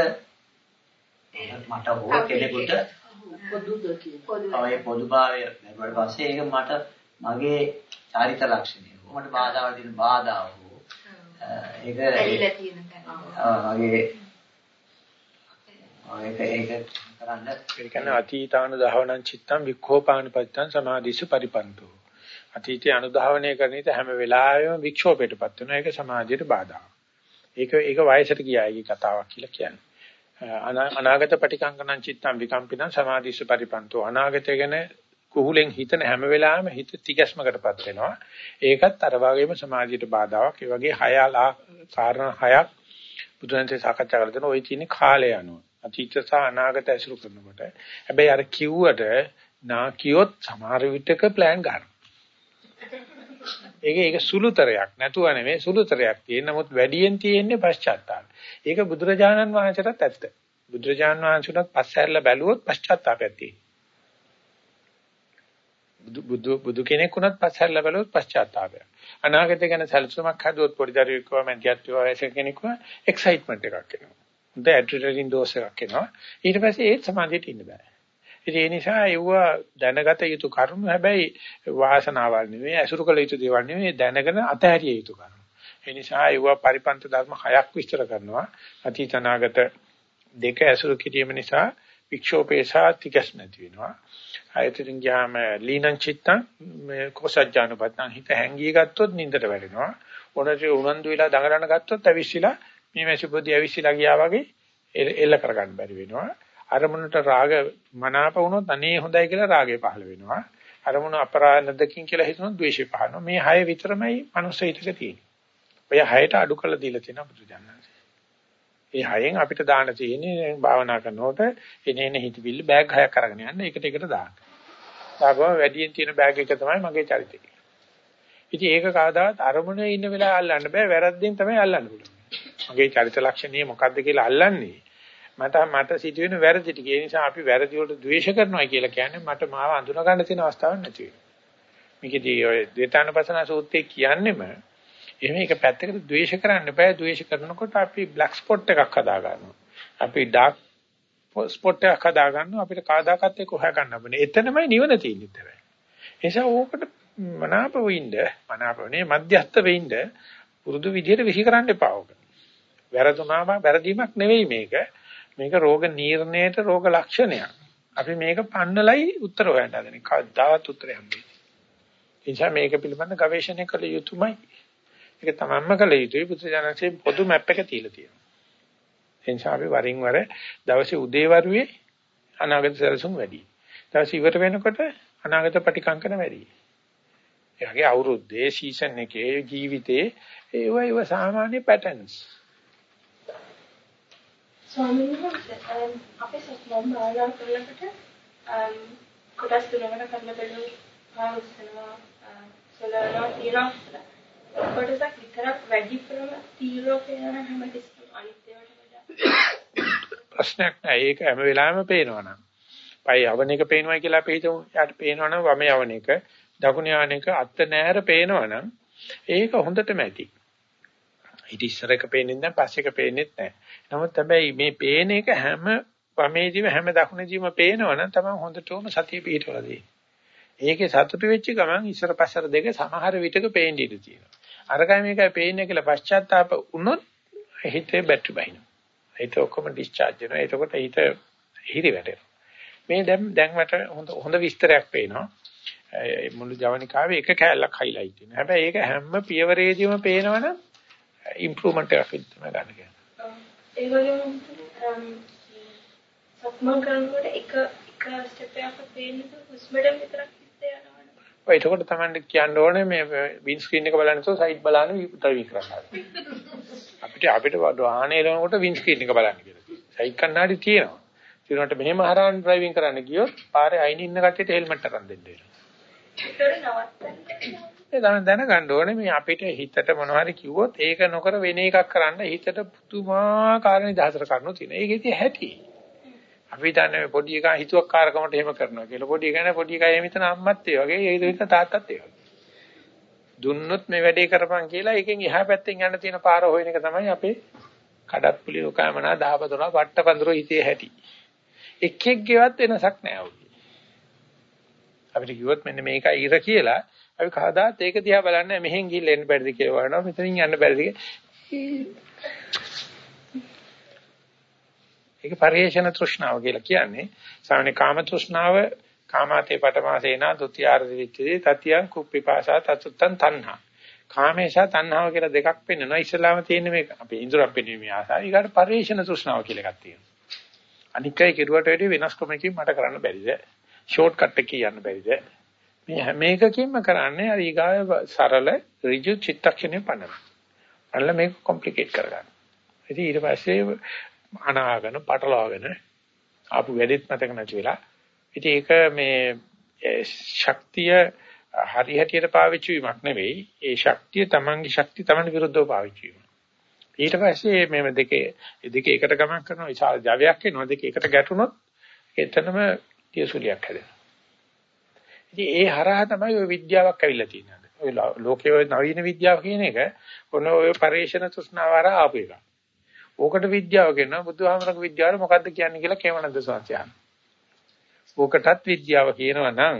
මට හෝ කෙනෙකුට පොදුද කියලා. ඔය පොදුභාවය ලැබුවට පස්සේ ඒක මට මගේ චාරිත්‍ර ලක්ෂණය. මට බාධා වදින බාධා හෝ ඒක ඇලිලා තියෙන තැන. මගේ ඒක ඒක කරන්න ඒ කියන්නේ අතීතාන දහවනං චිත්තං වික්ඛෝපානපත්තං සමාධිසු පරිපන්තෝ. අතීතය අනුධාවනය කරන විට හැම වෙලාවෙම වික්ෂෝපයටපත් වෙනවා. ඒක සමාධියට බාධාවක්. ඒක ඒක වයසට ගියායි කතාවක් කියලා කියන්නේ. අනාගත පටිකංකනං චිත්තං විකම්පිනං සමාධිස්ස පරිපන්තෝ. අනාගතය ගැන කුහුලෙන් හිතන හැම වෙලාවෙම හිත තිගැස්මකටපත් වෙනවා. ඒකත් අර වගේම සමාධියට බාධාවක්. ඒ වගේ හයලා කාරණා හයක් බුදුරජාණන් සාකච්ඡා කරලා දෙන ওই තියෙන කාලය අනුව. අතීත සහ අනාගත ඇසුරු කරනකොට. හැබැයි අර කිව්වට නා කියොත් සමහර විටක plan ගන්න ඒක ඒක සුළුතරයක් නැතුව නෙමෙයි සුළුතරයක් තියෙන නමුත් වැඩියෙන් තියෙන්නේ පශ්චාත්තාප. ඒක බුදුරජාණන් වහන්සේටත් ඇත්ත. බුදුරජාණන් වහන්සේටත් පස්සහැරලා බැලුවොත් පශ්චාත්තාපයක් තියෙනවා. බුදු බුදු බුදු කෙනෙක් වුණත් පස්සහැරලා බැලුවොත් පශ්චාත්තාපයක්. අනාගතය ගැන සැලසුමක් හදුවොත් පොඩි දරුවෙක් වගේ මැදිහත් වයස කෙනෙක් වගේ එක්සයිට්මන්ට් එකක් එනවා. හොඳ ඇඩ්‍රිනලින් ඩෝස් එකක් එනවා. ඊට පස්සේ ඒත් සමාධියට ඉන්න බෑ. ඉතින් ඒ නිසා ඒව දැනගත යුතු කරුණු හැබැයි වාසනාවල් නෙවෙයි අසුරු කළ යුතු දේවල් නෙවෙයි දැනගෙන අතහැරිය යුතු කරුණු. ඒ නිසා ඒව පරිපන්ත ධර්ම හයක් විස්තර කරනවා. අතීත අනාගත දෙක අසුරු කිරීම නිසා වික්ෂෝපේසා තිකස් නැති වෙනවා. ආයතනින් ගියාම ලීනං චිත්තං මේ කොසජ්ජානුපත්තං හිත හැංගී ගත්තොත් නින්දට වැටෙනවා. ඔනසේ උනන්දු වෙලා දඟලන ගත්තොත් ඇවිස්සিলা මේ මැසිපොඩි ඇවිස්සিলা ගියා වගේ එල්ල කරගන්න බැරි වෙනවා. අරමුණට රාග මනාප වුණොත් අනේ හොඳයි කියලා රාගය පහළ වෙනවා. අරමුණ අපරාධකින් කියලා හිතනොත් ද්වේෂය පහළනවා. මේ හය විතරමයි මනුස්ස හිතක තියෙන්නේ. ඔය හයට අඩු කරලා දීලා තියෙනවා බුදුජානනාංශය. ඒ හයෙන් අපිට දාන්න තියෙන්නේ භාවනා කරනකොට එනේන හිතවිල්ල බෑග් හයක් අරගෙන යන්න එකට එකට දාන්න. දාපුවම වැඩියෙන් තියෙන බෑග් එක තමයි මගේ චරිතය. ඉතින් ඒක කවදාවත් අරමුණේ ඉන්න වෙලාව අල්ලන්න බෑ වැරද්දෙන් තමයි අල්ලන්න පුළුවන්. මගේ චරිත ලක්ෂණය මොකක්ද කියලා අල්ලන්නේ මට මට සිදුවෙන වැරදි ටික. ඒ නිසා අපි වැරදි වලට ද්වේෂ කරනවා කියලා කියන්නේ මට මාව අඳුන ගන්න තියෙන අවස්ථාවක් නැති වෙනවා. මේකදී ඔය ද්වේතානපසන සූත්‍රයේ කියන්නේම එහෙම එක පැත්තකට ද්වේෂ කරන්න බෑ. ද්වේෂ කරනකොට අපි බ්ලැක් ස්පොට් එකක් හදා ගන්නවා. අපි ඩාර්ක් ස්පොට් එකක් හදා ගන්නවා. අපිට කාදාකත් ඒක හොයා ගන්න බෑ. එතනමයි නිවන තියෙන්නේ තමයි. ඒ නිසා ඕකට මනාප වෙන්න, මනාප වෙන්නේ මධ්‍යස්ත වෙන්න පුරුදු විදිහට විහි කරන්න එපා ඕක. වැරදුනාම වැරදීමක් නෙවෙයි මේක. මේක රෝග නිర్ణයට රෝග ලක්ෂණයක්. අපි මේක පන්නලයි උත්තර හොයන්න හදන්නේ. කවදාවත් උත්තරයක් හම්බෙන්නේ. ඒ නිසා මේක පිළිබඳ ගවේෂණය කළ යුතුමයි. ඒක තමන්ම කළ යුතුයි. පුත්‍රජනසේ පොදු මැප් එක තියලා තියෙනවා. ඒ නිසා අපි වරින් වර දවසේ උදේවරුේ අනාගත සැලසුම් වැඩි. දවස් ඉවර වෙනකොට අනාගත ප්‍රතිකංකන වැඩි. එයාගේ අවුරුද්දේ සීසන් එකේ ජීවිතේ ඒව ඒව සාමාන්‍ය පැටර්න්ස්. ස්වාමීන් වහන්සේ අපේ සත්‍යම් භාවනා කරනකොට කොටස් තුනකට කරන්න බැලු පාවුස්සනවා සලනවා තියනවා කොටසක් විතරක් වැඩි ප්‍රම තීරෝ පේන හැමතිස්සෙම අනිත් ඒවාට ප්‍රශ්නයක් නෑ. ඒක හැම වෙලාවෙම පේනවනම් පයි යවන එක පේනවයි කියලා අපි හිතමු. යාට පේනවනම් වම යවන එක දකුණ යවන එක අත්ත නෑර පේනවනම් ඒක හොඳටම ඇති. ඊට ඉස්සර එක පේන්නේ නැහැ පස්සේ එක පේන්නේ නැහැ. නමුත් හැබැයි මේ පේන එක හැම වමේදීම හැම දකුණේදීම පේනවනම් තමයි හොඳටම සතිය පිටවලා දෙන්නේ. ඒකේ සතුටු වෙච්ච ගමන් ඉස්සර පස්සර දෙක සමහර විටක පේන්න ඉඩ තියෙනවා. අරකයි මේකයි පේන්නේ කියලා පශ්චාත්තාප වුණොත් හිතේ බැටරි බහිනවා. හිත ඔක්කොම ඩිස්චාර්ජ් වෙනවා. එතකොට හිත හිරි වැටෙනවා. මේ දැන් දැන් මට හොඳ හොඳ විස්තරයක් පේනවා. මුළු ජවනිකාවේ එක කැලලක් highlight වෙනවා. හැබැයි ඒක හැම පියවරේදීම පේනවනම් ඉම්ප්‍රූව්මන්ට් එකක් විදිහට ගන්න කියන්නේ. ඒ වගේම සක්මන් කරනකොට එක එක ස්ටෙප් එකක් පේන්නේ හුස්මඩ විතරක් ඉස්සේ යනවා. ඔය එතකොට තමයි කියන්න ඕනේ මේ වින් ස්ක්‍රීන් එක බලන්න ඉස්සෝ සයිඩ් බලන්න ඩ්‍රයිවිං කරන්න. අපිට අපිට වාහනේ එනකොට වින් ස්ක්‍රීන් එක බලන්න කියලා. සයිඩ් කණ්ණාඩි තියෙනවා. ඒනට මෙහෙම හරහාන් ඩ්‍රයිවිං කරන්න ගියොත් පාරේ අයින් ඉන්න කට්ටියට හෙල්මට් අරන් දෙන්න වෙනවා. ඒතර නවත්තන්න ඒ තමයි දැනගන්න ඕනේ මේ අපිට හිතට මොනවා හරි කිව්වොත් ඒක නොකර වෙන එකක් කරන්න හිතට පුදුමාකාර නිදහසට කරනු තියෙන. ඒක ඉතින් හැටි. අපි දන්නේ පොඩි එකා හිතුවක්කාරකමට එහෙම කරනවා කියලා. පොඩි එකා නේ පොඩි එකා එහෙම හිතන අම්මත් ඒ වගේ, ඒ විදිහට තාත්තත් ඒ වගේ. දුන්නොත් මේ වැඩේ කරපන් කියලා එකෙන් එහා පැත්තෙන් යන්න තියෙන පාර හොයන එක තමයි අපේ කඩප්පුලි උකාමනා දහපතන වට්ටපඳුර හිතේ හැටි. එක්කෙක්ගේවත් වෙනසක් නැහැ අපිට කිව්වොත් මෙන්න මේකයි ඉර කියලා. අපි කවදාත් ඒක දිහා බලන්නේ මෙහෙන් ගිහිල්ලා එන්න බැරිද කියලා බලනවා මෙතනින් යන්න බැරිද ඒක පරිේශන තෘෂ්ණාව කියලා කියන්නේ. සාමාන්‍ය කාම තෘෂ්ණාව කාමාතේ පටමාසේනා ဒ ුතියාර්ධ විච්ඡේ තතියං කුප්පිපාසා තතුත්තං තණ්හා. කාමේශා තණ්හාව කියලා දෙකක් පෙන්වනවා. ඉස්ලාම තියෙන මේ අපේ ඉන්ද්‍රිය පෙන්වීමේ ආසාව. ඊගාට පරිේශන තෘෂ්ණාව කියලා එකක් තියෙනවා. අනිකයි කෙරුවට වැඩි වෙනස්කමකින් මට කරන්න බැරිද? ෂෝට් කට් එකකින් යන්න බැරිද මේ හැම එකකින්ම කරන්නේ අර ඊගාව සරල ඍජු චිත්තක්ෂණය පන්නන. අල්ල මේක කොම්ප්ලිකේට් කරගන්න. ඉතින් ඊට පස්සේ අනාගෙන පටලවාගෙන ආපු වැඩිත් මතක නැති වෙලා. ඉතින් ඒක මේ ශක්තිය හරි හැටියට පාවිච්චි වීමක් නෙවෙයි. ඒ ශක්තිය Tamange ශක්තිය Taman විරුද්ධව පාවිච්චි වීම. ඊට පස්සේ මේ දෙකේ දෙකේ එකට ගමන් කරනවා විශාල ජවයක් එනවා දෙක එකට ගැටුනොත් එතනම තියසුලියක් හැදෙනවා. ඉතින් ඒ හරහා තමයි ওই විද්‍යාවක් ඇවිල්ලා තියෙන්නේ. ඔය ලෝකයේ ඔය නවීන විද්‍යාව කියන එක ඔන්න ඔය පරිශන තෘෂ්ණාව හරහා ආපු එක. ඕකට විද්‍යාව කියනවා බුදුහාමරගේ විද්‍යාව මොකද්ද කියන්නේ කියලා කේමනන්ද සාංශයන්. ඕකටත් විද්‍යාව කියනවා නම්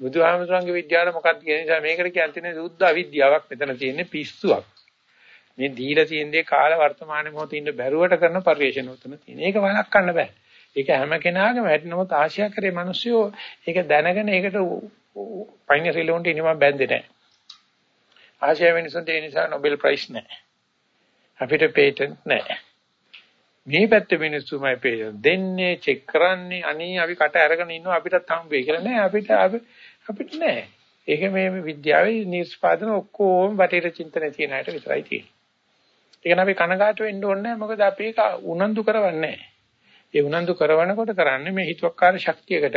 බුදුහාමරගේ විද්‍යාව මොකක්ද කියන නිසා මේකට කියන්නේ සුද්ධ අවිද්‍යාවක් මෙතන තියෙන්නේ පිස්සුවක්. මේ දීලා තියෙන දේ කාල වර්තමාන මොහොතේ ඉන්න බැරුවට කරන පරිශන උතන තියෙන. ඒක වළක්වන්න බෑ. ඒක හැම කෙනාගේම හැටි නමුත් ආශියා කරේ මිනිස්සු ඒක දැනගෙන ඒකට පයින් රිලොන්ට ඉනිම බැඳෙන්නේ නැහැ. ආශියා මිනිස්සුන්ට ඒ නිසා Nobel Prize නැහැ. අපිට පේටන්ට් නැහැ. මේ පැත්තේ මිනිස්සුමයි පේටන්ට් දෙන්නේ චෙක් කරන්නේ අනී අපි කට අරගෙන ඉන්නවා අපිටත් හම්බෙයි කියලා නෑ අපිට අපිට නෑ. ඒක මේ විද්‍යාවේ නිෂ්පාදන ඔක්කොම බටේර චින්තනයේ තියෙන අයට විතරයි තියෙන්නේ. ඒක නම් අපි කනගාටු වෙන්න ඕනේ නැහැ මොකද අපි ඒක උනන්දු කරවන්නේ නැහැ. ඒ උනන්දු කරනකොට කරන්නේ මේ හිතුවක්කාර ශක්තියකට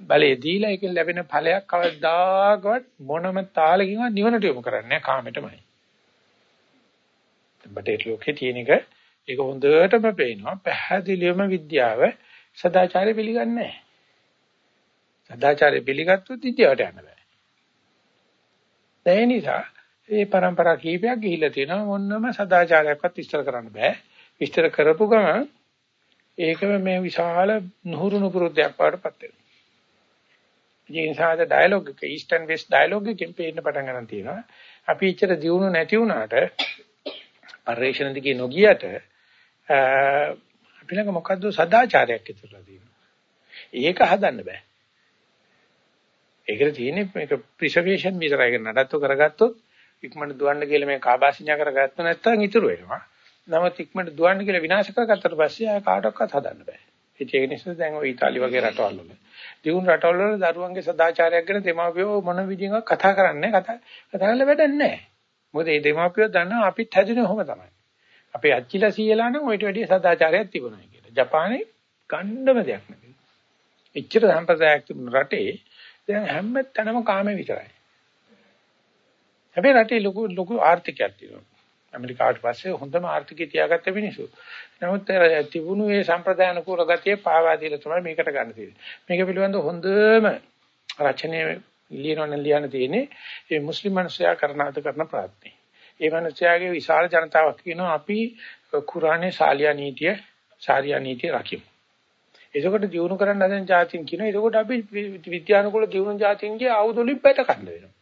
බලය දීලා ඒකෙන් ලැබෙන ඵලයක් කවදාකවත් මොනම තාලකින්වත් නිවනට යොමු කරන්නේ නැහැ කාමයටමයි. බටේ ලෝකේ තියෙන එක ඒක හොඳටම පේනවා පැහැදිලිවම විද්‍යාව සදාචාරය පිළිගන්නේ නැහැ. සදාචාරය පිළිගත්තොත් විද්‍යාවට යන්න බෑ. ඒ නිසා මේ પરම්පරා කීපයක් ගිහිල්ලා තියෙනවා මොන්නම සදාචාරයක්වත් විස්තර කරන්න බෑ. විස්තර කරපු ගමන් ඒකම මේ විශාල නුහුරු නුපුරුද්දයක් වඩපත් වෙනවා. ඒ නිසා අද ඩයලොග් එක ඊස්ට් ඇන්ඩ් වෙස්ට් ඩයලොග් එකෙන් පේන්න පටන් ගන්න තියෙනවා. අපි ඉච්චර දියුණු නැති වුණාට පරිශ්‍රණ දිගේ නොගියට අපි ළඟ මොකද්ද සදාචාරයක් ඉතුරුලා තියෙනවා. ඒක හදන්න බෑ. ඒකට තියෙන්නේ මේක ප්‍රිසර්වේෂන් විතරයි නඩත්තු කරගත්තොත් ඉක්මනට දුවන්න කියලා මේ කාබාසිනියා කරගත්ත නැත්නම් ඉතුරු වෙනවා. නමුත් ඉක්මනට දුවන්න කියලා විනාශ කරගත්තට පස්සේ ආය කාටවත් හදන්න බෑ. ඒක නිසා දැන් ඔය ඉතාලි වගේ රටවල් වල දියුණු රටවල් වල දරුවන්ගේ සදාචාරයක් ගැන දෙමාපියෝ මොන විදිහකින් කතා කරන්නේ කතා කතා කරලා වැඩක් නැහැ. මොකද මේ දෙමාපියෝ දන්නවා අපිත් හැදුනේ ඔහොම තමයි. අපේ අච්චිලා සීයලා නම් ඔයිට වැඩිය සදාචාරයක් තිබුණා කියලා. ජපානයේ ගන්නම දෙයක් නැහැ. එච්චර සම්ප්‍රදායක් තිබුණ රටේ දැන් හැම තැනම කාමේ විතරයි. හැබැයි රටේ ලොකු ලොකු ආර්ථිකයක් තියෙනවා. ඇමරිකාවට පස්සේ හොඳම ආර්ථිකය තියාගත්ත මිනිස්සු. නමුත් තිබුණු මේ සම්ප්‍රදාන කුල ගතිය පාවා දීලා තමයි මේකට ගන්න තියෙන්නේ. මේක පිළිබඳව හොඳම රචනයේ ලියනවන ලියන තියෙන්නේ මේ මුස්ලිම් මිනිසයා කරනාද කරන ප්‍රාර්ථනේ. ඒ මිනිසයාගේ විශාල ජනතාවක් කියනවා අපි කුරානේ ශාලියා නීතිය ශාරියා නීතිය රකිමු. එතකොට දිනු කරන්න හදන જાතින් කියනවා. එතකොට අපි විද්‍යානුකූල දිනු જાතින්ගේ ආයුධ වලින් පැට ගන්න වෙනවා.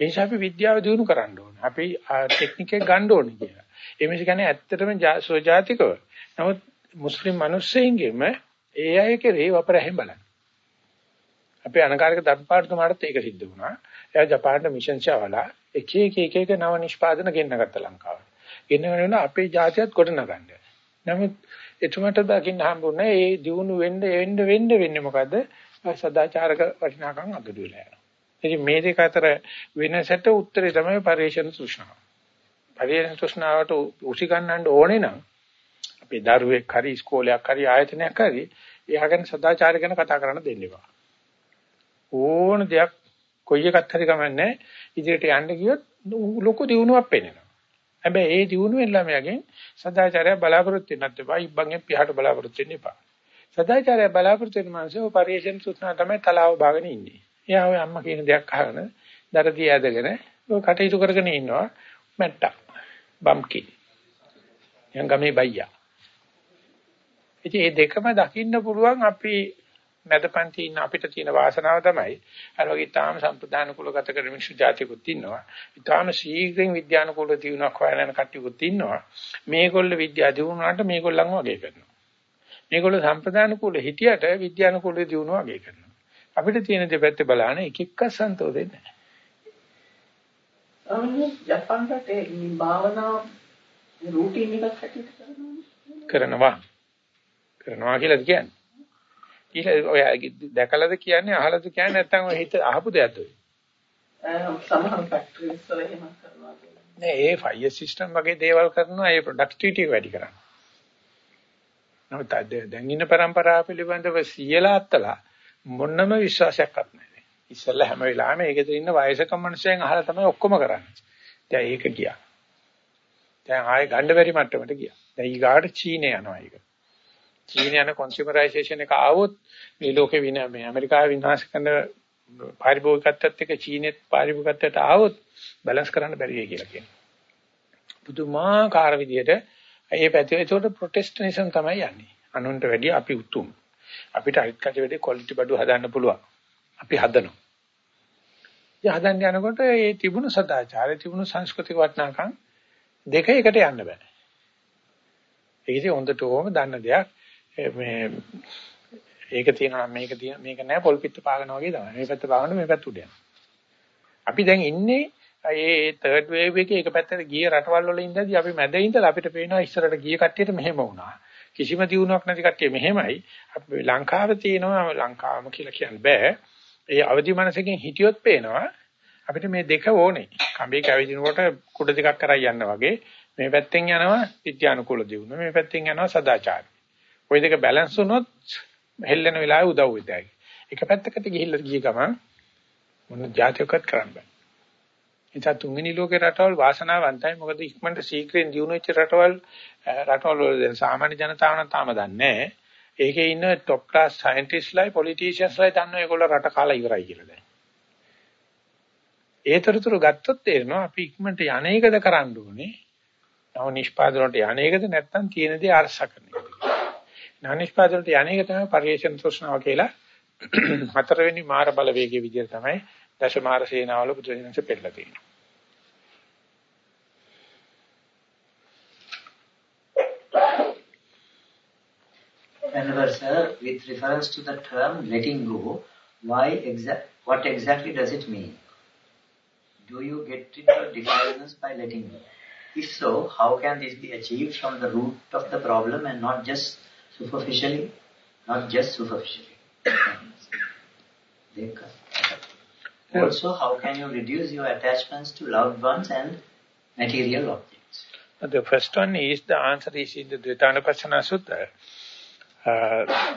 ඒ නිසා අපි විද්‍යාව දිනු කරන්න ඕනේ. අපි ටෙක්නික් එක ගන්න ඕනේ කියලා. ඒ මිස කියන්නේ ඇත්තටම සෝජාතිකව. නමුත් මුස්ලිම් මිනිස්සෙයින්ගෙම ඒ අය කෙරේ වපරැහෙන් බලන්න. අපේ අනකාරික දත්පාඩතුමාටත් ඒක සිද්ධ වුණා. එයා ජපානට මිෂන් ෂාවලා එක එක එක එක නව නිෂ්පාදන ගෙන්න ගත්ත ලංකාවට. ගෙන්නගෙන අපේ ජාතියත් කොට නගන්න. නමුත් එතුමාට දකින්න හම්බුනේ ඒ දිනු වෙන්න වෙන්න වෙන්න වෙන්නේ මොකද? සදාචාරක වටිනාකම් අගඩු වෙලා යනවා. ඉතින් මේ දෙක අතර වෙනසට උත්තරේ තමයි පරිේශන තෘෂ්ණාව. පරිේශන තෘෂ්ණාවට උසි ගන්නන්න ඕනේ නම් අපේ දරුවෙක් හරි ඉස්කෝලයක් හරි ආයතනයක් හරි එයා ගැන සදාචාරය ගැන කතා කරන්න දෙන්න එපා. ඕන දෙයක් කොයි එකක් හරි කමන්නේ ඉදිරියට යන්න ගියොත් ලොකු දියුණුවක් පේනවා. හැබැයි ඒ දියුණුවෙන් ළමයාගෙන් සදාචාරය බලාපොරොත්තු වෙන්නත් එපා. ඉබ්බන්ගෙන් පියහට බලාපොරොත්තු වෙන්න එපා. සදාචාරය බලාපොරොත්තු වෙන මානසෝ පරිේශන සූත්‍රණ තමයි තලාව බාගෙන ඉන්නේ. එයා ඔය අම්මා කියන දෙයක් අහගෙන දරදී ඇදගෙන ඔය කටයුතු කරගෙන ඉන්නවා මැට්ටා. බම්කි. යන් ගමේ බයියා. ඉතින් මේ දෙකම දකින්න පුළුවන් අපි මැදපන්ති ඉන්න අපිට තියෙන වාසනාව තමයි අර වගේ තාම සම්ප්‍රදාන කුල ගත කරන මිනිස්සු જાතිකුත් ඉන්නවා. ඊටාම ශීඝ්‍රයෙන් විද්‍යානුකූල දිනුවක් හොයන යන කට්ටියකුත් ඉන්නවා. මේගොල්ල විද්‍යාව දිනුනාට මේගොල්ලන්ව වගේ කරනවා. මේගොල්ල සම්ප්‍රදාන කුල හිටියට විද්‍යානුකූල දිනුව වගේ කරනවා. අපිට තියෙන දෙපැත්තේ බලන එක එක්ක සන්තෝෂෙන්නේ නැහැ. අනේ ජපාන් රටේ මේ භාවනා රූටින් එකක් හැටියට කරනවා. කරනවා. කරනවා කියලාද කියන්නේ? කියලා ඔය දැකලාද කියන්නේ අහලාද කියන්නේ නැත්නම් ඔය හිත අහපු දෙයක්ද ඔය? සමහර ෆැක්ටරිස් වල එහෙම කරනවා. නෑ ඒ ෆයර් සිස්ටම් වගේ දේවල් කරනවා ඒ ප්‍රොඩක්ටිවිටි වැඩි කරනවා. නමුත් දැන් ඉන්න પરම්පරාව පිළිබඳව සියලා අත්තලා මොනම විශ්වාසයක්වත් නැහැ. ඉස්සෙල්ලා හැම වෙලාවෙම ඒකේ ඉන්න වයසක මිනිස්සුන් අහලා තමයි ඔක්කොම කරන්නේ. දැන් ඒක ගියා. දැන් ආයේ ගන්න බැරි මට්ටමට ගියා. දැන් ඊගාට චීනේ යනවා ඒක. චීන යන කොන්සියුමරයිසේෂන් එක ආවොත් මේ ලෝකේ වින මේ ඇමරිකාව විනාශ කරන පාරිභෝගිකත්වයට එක චීනෙත් පාරිභෝගිකත්වයට ආවොත් බැලන්ස් කරන්න බැරි වෙයි කියලා කියනවා. පුදුමාකාර විදියට ඒ පැත්තේ ඒකට ප්‍රොටෙස්ටනිසම් තමයි යන්නේ. අනුන්ට වැඩිය අපි උතුම්. අපිට අනිත් කටේ වැඩි ක්වොලිටි බඩු හදන්න පුළුවන්. අපි හදනවා. ඒ හදන්න යනකොට ඒ තිබුණු සදාචාරය තිබුණු සංස්කෘතික වටිනාකම් දෙක එකට යන්න බෑ. ඒක ඉතින් හොඳට ඕම දන්න දෙයක්. මේ ඒක තියෙනවා මේක තියෙන මේක නෑ පොල් පිට පාගන වගේ තමයි. මේ පැත්ත පාගන මේ පැත්ත උඩ යනවා. අපි දැන් ඉන්නේ ඒ තර්ඩ් වේව් එකේ එක පැත්තට ගිය රටවල් වල ඉඳදී අපි මැද ඉඳලා අපිට පේනවා ඉස්සරට ගිය කට්ටියට මෙහෙම වුණා. කිසිම දියුණුවක් නැති කට්ටිය මෙහෙමයි. අපි ලංකාවේ තියෙනවා ලංකාවම කියලා කියන්න බෑ. ඒ අවදි මනසකින් හිටියොත් පේනවා අපිට මේ දෙක ඕනේ. කඹේ කැවිදිනකොට කුඩ දෙකක් කරයි යන්න වගේ. මේ පැත්තෙන් යනවා විද්‍යානුකූල දියුණුව. මේ පැත්තෙන් යනවා සදාචාරය. ওই දෙක බැලන්ස් වුණොත් හෙල්ලෙන වෙලාවේ උදව් වෙතයි. එක පැත්තකට ගිහිල්ලා ගිය ගමන් මොන જાතියක්වත් කරන්න බෑ. එතන තුන්වෙනි ලෝකේ රටවල් වාසනාවන්තයි මොකද ඉක්මනට ශීක්‍රයෙන් දියුණු වෙච්ච රටවල් රටවල් වල සාමාන්‍ය ජනතාව නම් තාම දන්නේ නැහැ. ඒකේ ඉන්න টොප් ක්ලාස් සයන්ටිස්ට්ලායි පොලිටිෂියන්ස්ලායි දන්නවා ඒගොල්ලෝ රට කාලා ඉවරයි කියලා දැන්. ඒතරතුරු ගත්තොත් තේරෙනවා අපි ඉක්මනට යන්නේකද කරන්න ඕනේ. නව නිෂ්පාදනයට යන්නේකද නැත්නම් තියෙන දේ අරස කරන එකද. ඥානිෂ්පාදනට යන්නේක තමයි පරිේශන තෘෂ්ණාව කියලා හතරවෙනි මාර බලවේගයේ විදිහට තමයි දශමාර සේනාවල බුදුරජාණන්සේ පෙන්නලා තියෙන්නේ. Whenever, sir, with reference to the term letting go, why exa what exactly does it mean? Do you get rid of defilements by letting go? If so, how can this be achieved from the root of the problem and not just superficially? Not just superficially. also, how can you reduce your attachments to loved ones and material objects? The first one is, the answer is in the Dvaitanapassana Sutta. Uh,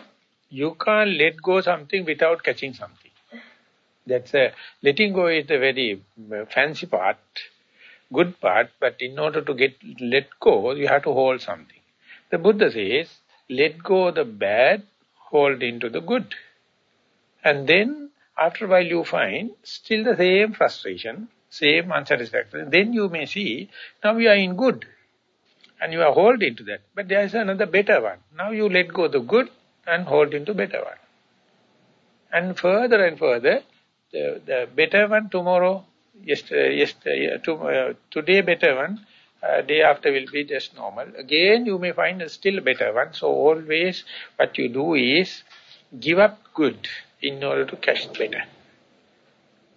you can't let go something without catching something. That's a, letting go is the very uh, fancy part, good part, but in order to get let go, you have to hold something. The Buddha says, let go the bad, hold into the good. And then, after a while you find still the same frustration, same unsatisfaction. Then you may see, now you are in good. And you are holding to that. But there is another better one. Now you let go the good and hold into better one. And further and further, the, the better one tomorrow, yesterday, yesterday uh, today better one, uh, day after will be just normal. Again, you may find a still better one. So always what you do is give up good in order to catch better.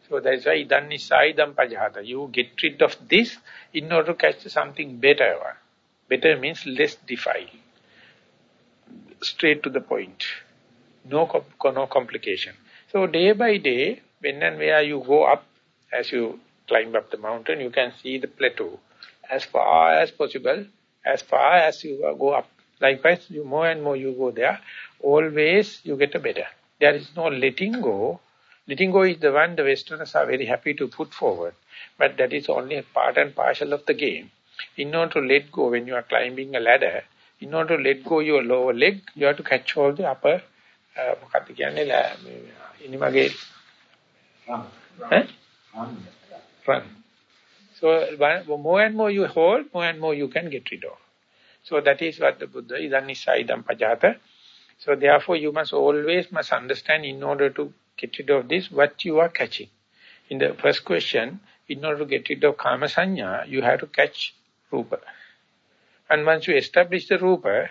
So that's why idam nisaidam pajahata. You get rid of this in order to catch something better. Better means less defile. Straight to the point. No, no complication. So day by day, when and where you go up, as you climb up the mountain, you can see the plateau as far as possible, as far as you go up. Likewise, you more and more you go there, always you get a better. There is no letting go Letting go is the one the Westerners are very happy to put forward. But that is only a part and parcel of the game. In order to let go, when you are climbing a ladder, in order to let go your lower leg, you have to catch all the upper, uh, මොකක්ද කියන්නේ ඉනිමගේ front. So more and more you hold, more and more you can get rid of. So that is what the Buddha, idam nissa idam pajata. so therefore you must always must understand in order to get rid of this, what you are catching. In the first question, in order to get rid of kama sanya, you have to catch rupa. And once you establish the rupa,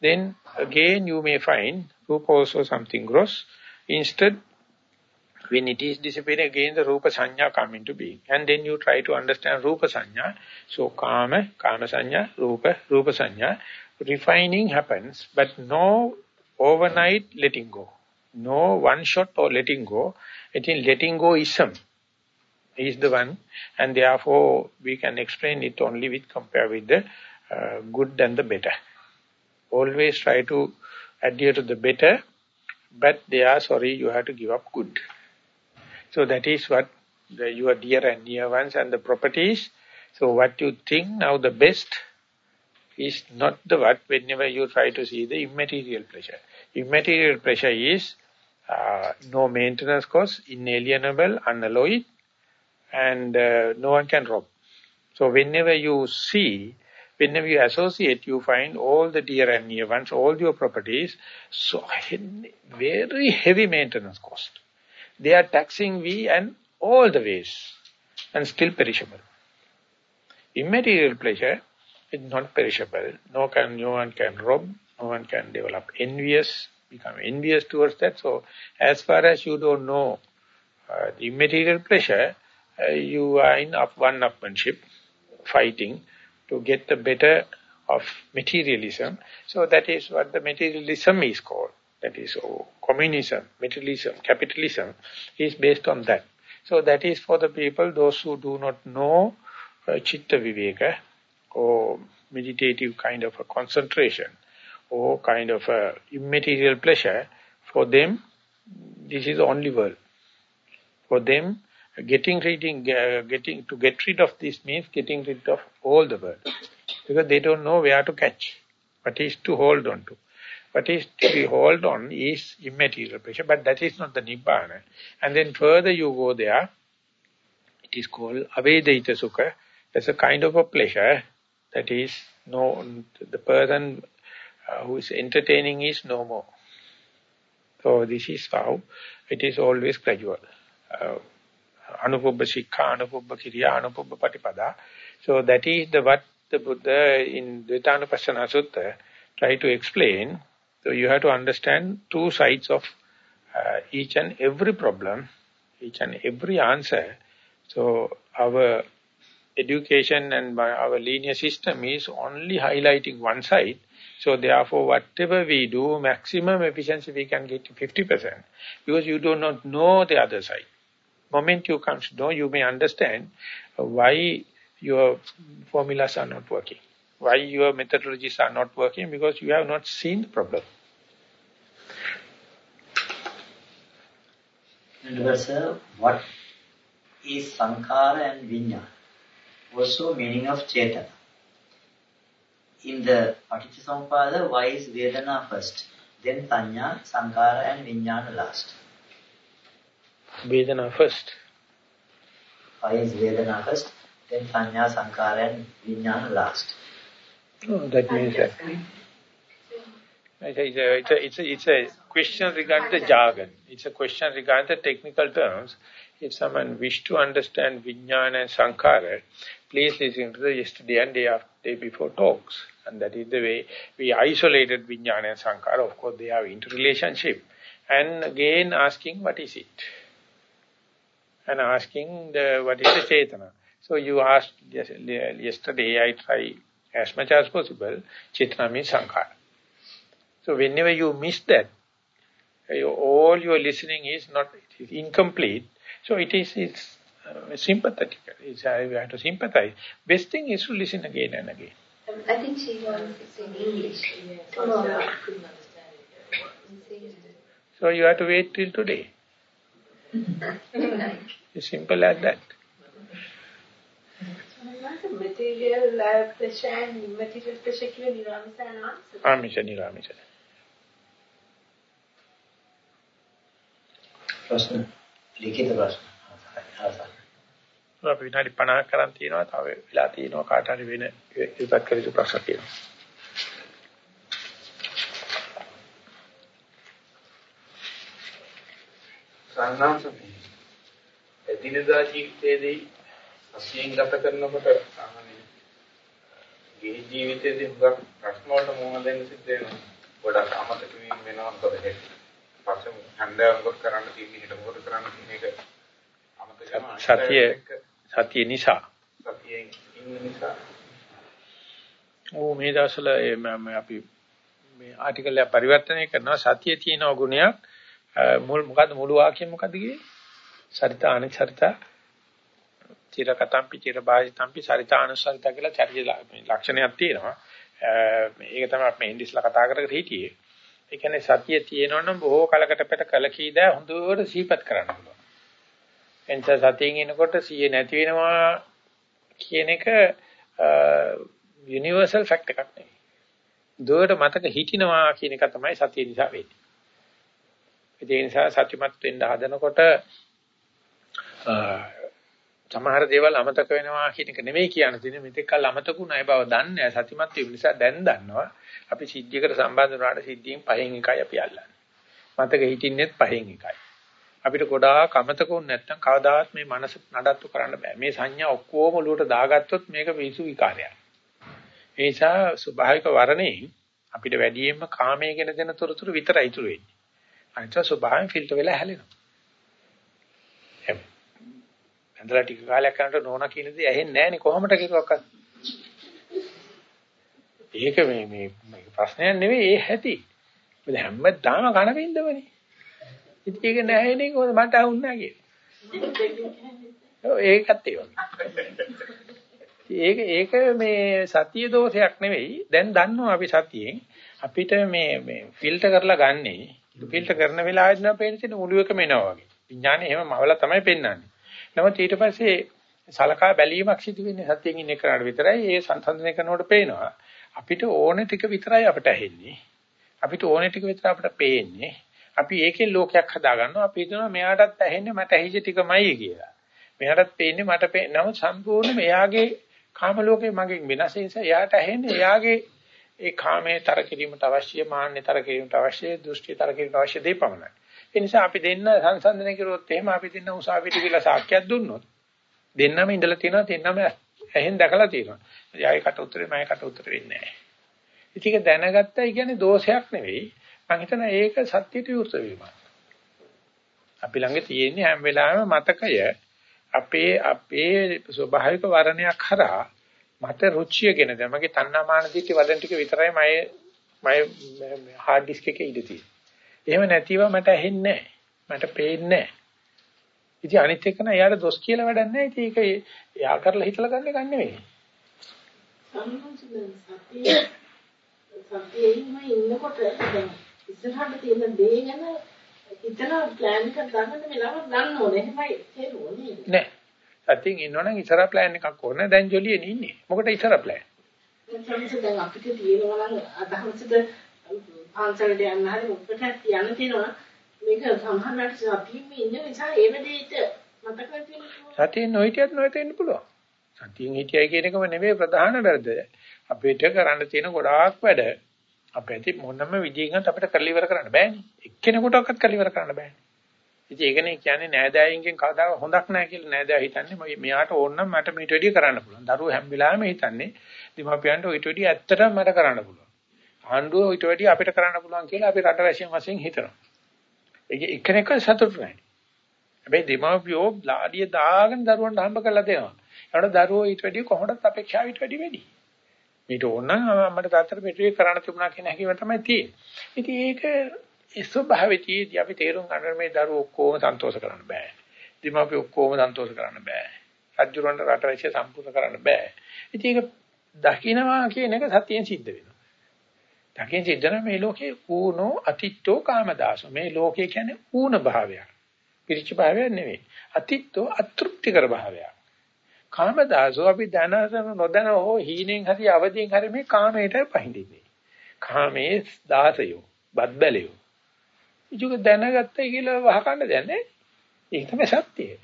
then again you may find rupa also something gross. Instead, when it is disappearing, again the rupa sanya come into being. And then you try to understand rupa sanya. So kama, kama sanya, rupa, rupa sanya. Refining happens, but no overnight letting go. No one shot or letting go. I think letting go ism is the one. And therefore, we can explain it only with compare with the uh, good and the better. Always try to adhere to the better, but they are sorry, you have to give up good. So that is what the, your dear and near ones and the properties. So what you think now the best is not the what whenever you try to see the immaterial pleasure. Immaterial pleasure is uh, no maintenance cost, inalienable, unalloyed, and uh, no one can rob. So whenever you see, whenever you associate, you find all the dear and near ones, all your properties, so very heavy maintenance cost. They are taxing we and all the ways, and still perishable. Immaterial pleasure is not perishable. No, can, no one can rob, no one can develop envious, become envious towards that. So, as far as you don't know uh, the immaterial pleasure, uh, you are in up one upmanship, fighting to get the better of materialism. So that is what the materialism is called. That is oh, communism, materialism, capitalism is based on that. So that is for the people, those who do not know uh, chitta viveka or meditative kind of a concentration or kind of a immaterial pleasure, for them, this is the only world. For them, getting reading, uh, getting to get rid of this means getting rid of all the world. Because they don't know where to catch, what is to hold on to. What is to be hold on is immaterial pleasure, but that is not the Nibbana. And then further you go there, it is called Avedaita Sukha. That's a kind of a pleasure that is no, the person uh, who is entertaining is no more. So this is how it is always gradual. Uh, Anupubba Sikha, Anupubba Kiriya, Anupubba Patipada. So that is the what the Buddha in Dvaitanupassana Sutta try to explain. So you have to understand two sides of uh, each and every problem, each and every answer. So our education and our linear system is only highlighting one side. So therefore, whatever we do, maximum efficiency we can get to 50%. Because you do not know the other side. Moment you come to know, you may understand why your formulas are not working. Why your methodologies are not working, because you have not seen the problem. And sir, what is Sankara and Vinyana? Also meaning of Chetana. In the Paticcasamuppada, why is Vedana first? Then Sanya, Sankara and Vijnana last. Vedana first. Why is Vedana first? Then Sanya, Sankara and Vijnana last. Oh, that means that. It's a, it's, a, it's, a, question regarding the jargon. It's a question regarding the technical terms. If someone wish to understand Vijnana and Sankara, please listen to the yesterday and day, after, day before talks. And that is the way we isolated Vijnana and Sankara. Of course, they have interrelationship. And again asking, what is it? And asking, the, what is the Chetana? So you asked yesterday, I try as much as possible, Chetana means Sankara. So whenever you miss that, all your listening is not is incomplete. So it is it's, uh, sympathetic. It's, uh, you have to sympathize. Best thing is to listen again and again. Um, I think she wants to say English. Yes. Oh, no, no. So you have to wait till today. it's simple as that. material life, pressure and material pressure can given niramisha and answer. Amisha, niramisha. ප්‍රශ්න ලිඛිත ප්‍රශ්න. අපි විනාඩි 50ක් කරන් තියෙනවා. තව වෙලා තියෙනවා කාට හරි වෙන ඉපත් කර යුතු ප්‍රශ්න තියෙනවා. සංනාසමේ එදිනදා ජීවිතයේදී අසියෙන් ගත කරනකොට සාමාන්‍ය ගිහි ජීවිතයේදී හුඟක් ප්‍රශ්න වලට මුහුණ දෙන්න සිද්ධ වෙනවා. ගොඩක් අමතක වීම වෙනවා මොකද ඒක. පස්සේ හන්දෑවකට කරන්න තියෙන හිට මොකද කරන්න තියෙන එක අමතක කරනවා. සතිය සතිය නිසා. සතියෙන් ඉන්න නිසා. ඕ මේ දවස්වල අපි මේ ආටිකල් එක පරිවර්තනය කරනවා සතියේ තියෙන ගුණයක් මුල් මොකද්ද මුළු වාක්‍යය මොකද්ද කියේ? සරිතා අනිචරිතා චිර කතම්පි චිර බාහිතම්පි සරිතා අනුසරිතා කියලා චර්ය ලක්ෂණයක් තියෙනවා. මේක තමයි අපි ඉංග්‍රීසිලා කතා කරගෙන හිටියේ. ඒ කියන්නේ සතිය තියෙනවනම් බොහෝ කලකට පෙර කලකී දා හොඳට සිහිපත් කරන්න පුළුවන්. එනිසා සතියෙන් ඉනකොට සිහිය නැති වෙනවා කියන එක යුනිවර්සල් ෆැක්ට් එකක් නෙවෙයි. දුවට මතක හිටිනවා කියන එක තමයි සතිය නිසා වෙන්නේ. ඒ නිසා සත්‍යමත් වෙන්න හදනකොට සමහර දේවල් අමතක වෙනවා කියන එක නෙමෙයි කියන්න. තියෙන්නේ මෙතෙක් කල් අමතකුණයි බව දන්නේ සත්‍යමත් වීම නිසා දැන් දන්නවා අපි සිද්ධියකට සම්බන්ධ වුණාට සිද්ධියෙන් පහෙන් එකයි අපි අල්ලන්නේ. මතක හිටින්නෙත් පහෙන් එකයි. අපිට ගොඩාක් අමතකුන් නැත්තම් කවදාවත් මේ මනස නඩත්තු කරන්න බෑ. මේ සංඥා ඔක්කොම ඔලුවට දාගත්තොත් මේක පිසු විකාරයක්. ඒ නිසා ස්වභාවික වරණේ අපිට වැඩියෙන්ම කාමයේ ගැන දෙන තොරතුරු විතරයි ඉතුරු වෙන්නේ. අනිත් ස්වභාවයෙන් ෆිල්ටර් වෙලා හැලෙනවා. එහෙම. ඇඳලා ටික කාලයක් යනකොට නෝනා කියන දේ ඇහෙන්නේ නැහනේ කොහොමද කිව්වක්වත්. ඒක මේ මේ ප්‍රශ්නයක් නෙවෙයි ඒ ඇති. මොකද හැමදාම කන බින්දවනේ. ඉතින් ඒක නැහැනේ කොහොමද මට අහුන්නේ නැහැ කියන්නේ. ඒකත් ඒ ඒක ඒක මේ සතිය දෝෂයක් නෙවෙයි. දැන් දන්නවා අපි සතියෙන් අපිට මේ මේ ෆිල්ටර් කරලා ගන්නේ ෆිල්ටර් කරන වෙලාවෙත් නම් පේන තියෙන මුළු එකම එනවා වගේ. විඥානේ එහෙම මවලා තමයි පෙන්වන්නේ. නමුත් ඊට පස්සේ සලකා බැලීමක් සිදු වෙන්නේ සත්‍යයෙන් ඉන්න කරාට විතරයි. ඒ සංසන්දනය කරනකොට පේනවා. අපිට ඕනේ ටික විතරයි අපිට ඇහෙන්නේ. අපිට ඕනේ ටික විතර අපිට පේන්නේ. අපි ඒකේ ලෝකයක් හදාගන්නවා. අපි හිතනවා මෙයාටත් ඇහෙන්නේ මට ඇහිච්ච ටිකමයි කියලා. මෙයාටත් පේන්නේ මට පේන්නේ. නමුත් සම්පූර්ණයෙන්ම එයාගේ කාම ලෝකේ මගෙන් වෙනස් නිසා එයාට ඇහෙන්නේ එයාගේ ඒ කාමයේ තර කිරීමට අවශ්‍ය මාන්නේ තර කිරීමට අවශ්‍ය දෘෂ්ටි තර කිරීමට අවශ්‍ය දේ පමණයි. ඒ නිසා අපි දෙන්න සංසන්දනය කරුවොත් එහෙම අපි දෙන්න උසාවියට කියලා සාක්ෂියක් දුන්නොත් දෙන්නම ඉඳලා තියෙනවා දෙන්නම ඇහෙන් දැකලා තියෙනවා. යාගේ කට උත්තරේ මගේ කට උත්තර වෙන්නේ නැහැ. ඉතින් ඒක දැනගත්තා කියන්නේ දෝෂයක් නෙවෙයි. මම හිතනවා ඒක සත්‍යයට විරුද්ධ වීමක්. අපි ළඟ තියෙන්නේ හැම වෙලාවෙම මතකය අපේ අපේ ස්වභාවික වර්ණයක් හරහා මට රුචියගෙන දැන් මගේ තණ්හාමාන දිට්ඨි වදන ටික විතරයි මගේ මගේ හાર્ඩ් ඩිස්ක් එකේ ඉඳී තියෙන්නේ. එහෙම නැතිව මට ඇහෙන්නේ. මට පේන්නේ. ඉතින් අනිත් එක නෑ එයාට දොස් කියලා වැඩක් නැහැ. ඉතින් ඒක එයා කරලා හිතලා ගන්න එක නෙවෙයි. සතිය සතියෙම ඉන්නකොට දැන් ඉස්සරහට තියෙන දේ ගැන හිතන ප්ලෑන් එකක් ගන්න වෙලාවක් ගන්න ඕනේ. එහෙමයි තේරුණේ නෑ. සතියින් ඉන්නවනම් ඉස්සර ප්ලෑන් එකක් ඕනේ. දැන් ජොලියෙන් ඉන්නේ. මොකට ඉස්සර ප්ලෑන්? දැන් අපිට තියෙනවා නම් අදහසද පන්සලට යන්න හරි මොකකට යන්න තියෙනවා. මේක සමහරවිට සතියින් ඉන්න නිසා ඒ වෙලේට මතක තියෙනවා. සතියින් නොහිටියත් නොහිටින්න පුළුවන්. සතියින් හිටියයි කියන එකම නෙමෙයි ප්‍රධාන වැරද්ද. අපිට කරන්න තියෙන ගොඩාක් වැඩ අපේ මොනම විදිහකින් අපිට කරලා ඉවර කරන්න බෑනේ. එක්කෙනෙකුටවත් කරලා ඉවර කරන්න බෑනේ. ඉතින් ඒකනේ කියන්නේ නෑදෑයින්ගෙන් කවදා හොඳක් නෑ කියලා නෑදෑ හිතන්නේ මෙයාට ඕන නම් මට මීට වැඩිය කරන්න පුළුවන්. දරුවෝ හැම වෙලාවෙම හිතන්නේ දීමපියන්ට ඊට වැඩිය ඇත්තටම මට කරන්න පුළුවන්. ආණ්ඩුව ඊට වැඩිය අපිට කරන්න පුළුවන් කියලා අපි රට වැසියන් වශයෙන් හිතනවා. ඒක එක්කෙනෙක්ව සතුටු නැහැ. හැබැයි දීමපියෝ ලාඩිය දාගෙන දරුවන්ට හම්බ කරලා දෙනවා. ඒකට දරුවෝ ඊට වැඩිය කොහොමදත් අපේක්ෂාව ඊට වැඩිය වැඩි. මීට ඕන නම් අපිට තාත්තට මීට කරන්න තිබුණා කියන හැකියාව තමයි තියෙන්නේ. ඉතින් ඒක ඒ ස්වභාවයේදී අපි තේරුම් ගන්න මේ දරුවෝ ඔක්කොම සන්තෝෂ කරන්න බෑ. දීමාපි ඔක්කොම සන්තෝෂ කරන්න බෑ. රජුරන්ට රට රැසිය සම්පූර්ණ කරන්න බෑ. ඉතින් ඒක දකින්නවා කියන එක සතියෙන් සිද්ධ වෙනවා. දකින් සිද්ධ මේ ලෝකේ ඌනෝ අතිත්තෝ කාමදාස. මේ ලෝකේ කියන්නේ ඌන භාවයක්. පිරිච්ච භාවයක් නෙවෙයි. අතිත්ව අතෘප්තිකර භාවයක්. කාමදාසෝ අපි දැනන නොදැන හෝ හීනෙන් හරි අවදියෙන් හරි මේ කාමයට පහඳින්නේ. කාමයේ දාසයෝ, බද්දලියෝ. ඉජුක දැනගත්තයි කියලා වහකන්න දෙන්නේ. ඒක තමයි සත්‍යය.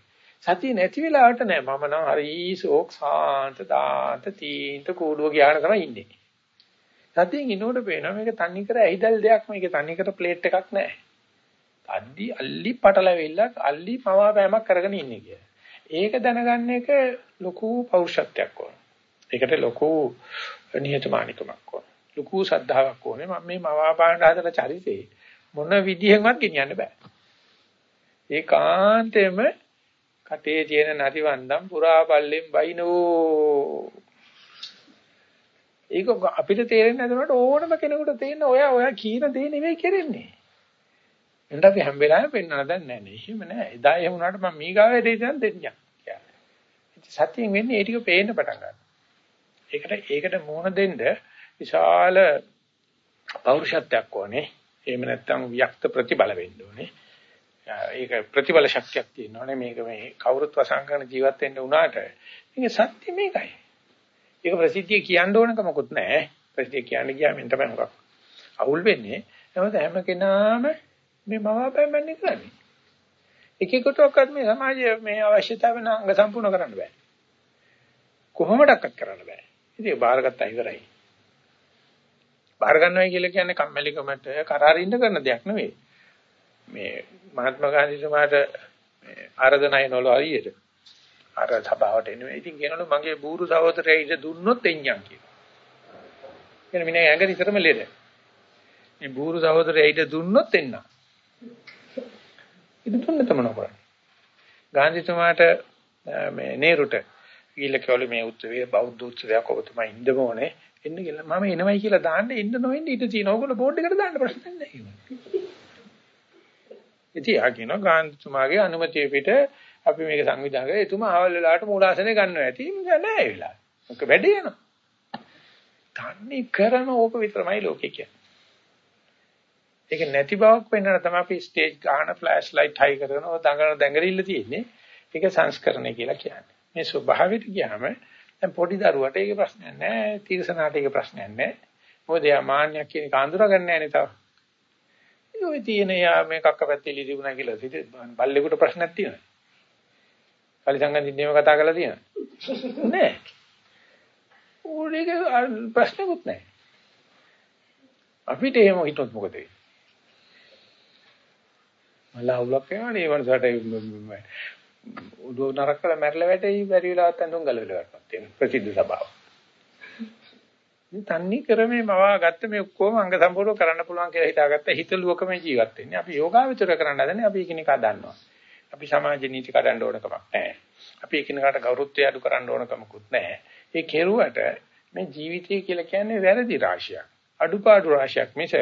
සතිය නැති වෙලාවට නෑ මම නම් හරි ශෝක් සාන්ත දාන්ත තීන්ත කූඩුව ගියාන තමයි ඉන්නේ. සතියෙන් ඉනෝඩ පේනවා මේක තන්නේ කර ඇහිදල් දෙයක් මේක තන්නේ කර ප්ලේට් එකක් නෑ. අද්දි අල්ලි පටලවෙilla අල්ලි පවාපෑමක් කරගෙන ඉන්නේ කියලා. ඒක දැනගන්න එක ලොකු පෞරුෂත්වයක් ඕන. ඒකට ලොකු නිහතමානිකමක් ඕන. ලොකු සද්ධාාවක් ඕනේ. මම මේ මවාපාන හදන චරිතේ මොන විදිහෙන්වත් ගෙනියන්න බෑ. ඒකාන්තයෙන්ම කටේ තියෙන නරිවන්දම් පුරා පල්ලෙන් බයිනෝ. ඒක අපිට තේරෙන්නේ නැතුනට ඕනම කෙනෙකුට තේන්න ඔය ඔය කීන දේ නෙවෙයි කරන්නේ. එන්න අපි හැම වෙලාවෙම පෙන්වන්න දැන් නැහැ නේ. එහෙම නැහැ. එදා එහෙම වුණාට මම මීගාවේ දෙයින් දෙන්නම්. සතියෙන් වෙන්නේ ඒ ටික පේන්න පටන් ගන්නවා. ඒකට ඒකට මුහුණ දෙන්න විශාල පෞරුෂත්වයක් ඕනේ. එහෙම නැත්නම් වික්ත ප්‍රතිබල වෙන්න ඕනේ. ඒක ප්‍රතිබල ශක්තියක් තියෙනවානේ මේක මේ කවුරුත් වසංගන ජීවත් වෙන්න උනාට මේක සත්‍ය මේකයි. ඒක ප්‍රසිද්ධිය කියන්න ඕනකමකුත් නැහැ. ප්‍රසිද්ධිය කියන්න ගියාම තමයි මොකක් අවුල් වෙන්නේ. නමුත් හැම කෙනාම මේ මවාපෑමන්නේ කරන්නේ. එකෙකුටවත් මේ සමාජයේ මේ අවශ්‍යතාව වෙන අංග සම්පූර්ණ කරන්න බෑ. කොහොමඩක්වත් කරන්න බෑ. ඉතින් බාරගත්තා ඉවරයි. බාර ගන්නවයි කියලා කියන්නේ කම්මැලිකමට කරාරින්න කරන දෙයක් නෙවෙයි. මේ මහත්මා ගාන්ධිතුමාට මේ ආරාධනායි නොල හරියට අර සභාවට එනවා. ඉතින් කියනවලු මගේ බూరు සහෝදරයා ඉඳ දුන්නොත් එඤ්ඤම් කියලා. කියන මිනිහා ඇඟ විතරම ලෙඩ. මේ බూరు සහෝදරයා ඉඳ දුන්නොත් එන්නම්. ඉතින් තුන්න තමයි කරන්නේ. ගාන්ධිතුමාට මේ නේරුට ගිහිල්ලා කිව්වලු මේ උත්සවයේ බෞද්ධ උත්සවයක් ඔබතුමා ඉන්නම ඕනේ. එන්න කියලා මම එනවයි කියලා දාන්න එන්න නොවෙන්න ඊට තියෙන ඕගොල්ලෝ බෝඩ් එකට දාන්න ප්‍රශ්න නැහැ. ඉතින් ආ කියනවා ගාන්ධිතුමාගේ අනුමැතිය පිට අපි මේක සංවිධානය කරලා එතුමා ආවල් වෙලාවට මූලාසනේ ගන්නවා ඇති. නෑ ඒ වෙලාව. මොක වැඩේ යනවා. තන්නේ කරන ඕක විතරමයි ලෝකේ කියන්නේ. ඒක නැති බවක් වෙන්නන තමයි අපි ස්ටේජ් ගන්න ෆ්ලෑෂ් ලයිට් හයි කරන ඔය දඟන දැඟලිල්ල තියෙන්නේ. ඒක සංස්කරණය කියලා කියන්නේ. මේ ස්වභාවයට ගියාම දැන් පොඩි දරුවට ඒක ප්‍රශ්නයක් නෑ. තීරසනාට ඒක ප්‍රශ්නයක් නෑ. මොකද යා මාන්නයක් කියන එක අඳුර ගන්න නෑනේ තව. ඔය තියෙන යා මේ කක්ක පැත්තේ ඉලිදුණා කියලා සිට බල්ලෙකුට ප්‍රශ්නයක් තියෙනවා. කලිසංගදින්නේම කතා කරලා තියෙනවා. නෑ. ඕනේ ප්‍රශ්නකුත් නෑ. අපිට එහෙම හිතුවොත් මොකද වෙන්නේ? මල්ලා අවුලක් වෙනවනේ මේ මනසට උදෝ නරක කළ මැරලා වැටෙයි බැරි වෙලාවත් අඳුන් ගලවලා වැටපත් වෙන ප්‍රසිද්ධ සභාව. මේ තන්නේ ක්‍රමේ මවා ගත්ත මේ ඔක්කොම අංග සම්පූර්ණ කරන්න පුළුවන් කියලා හිතාගත්ත හිතලුවකම ජීවත් වෙන්නේ. අපි යෝගාවචර කරන්න හදන්නේ අපි එකිනෙකා දන්නවා. අපි සමාජ නීති කඩන්න ඕන කමක් නැහැ. අපි එකිනෙකාට ගෞරවත්වය අඩු කරන්න ඕන කමකුත් නැහැ. ඒ කෙරුවට මේ ජීවිතය කියලා කියන්නේ වැරදි රාශියක්. අඩුපාඩු රාශියක් මිස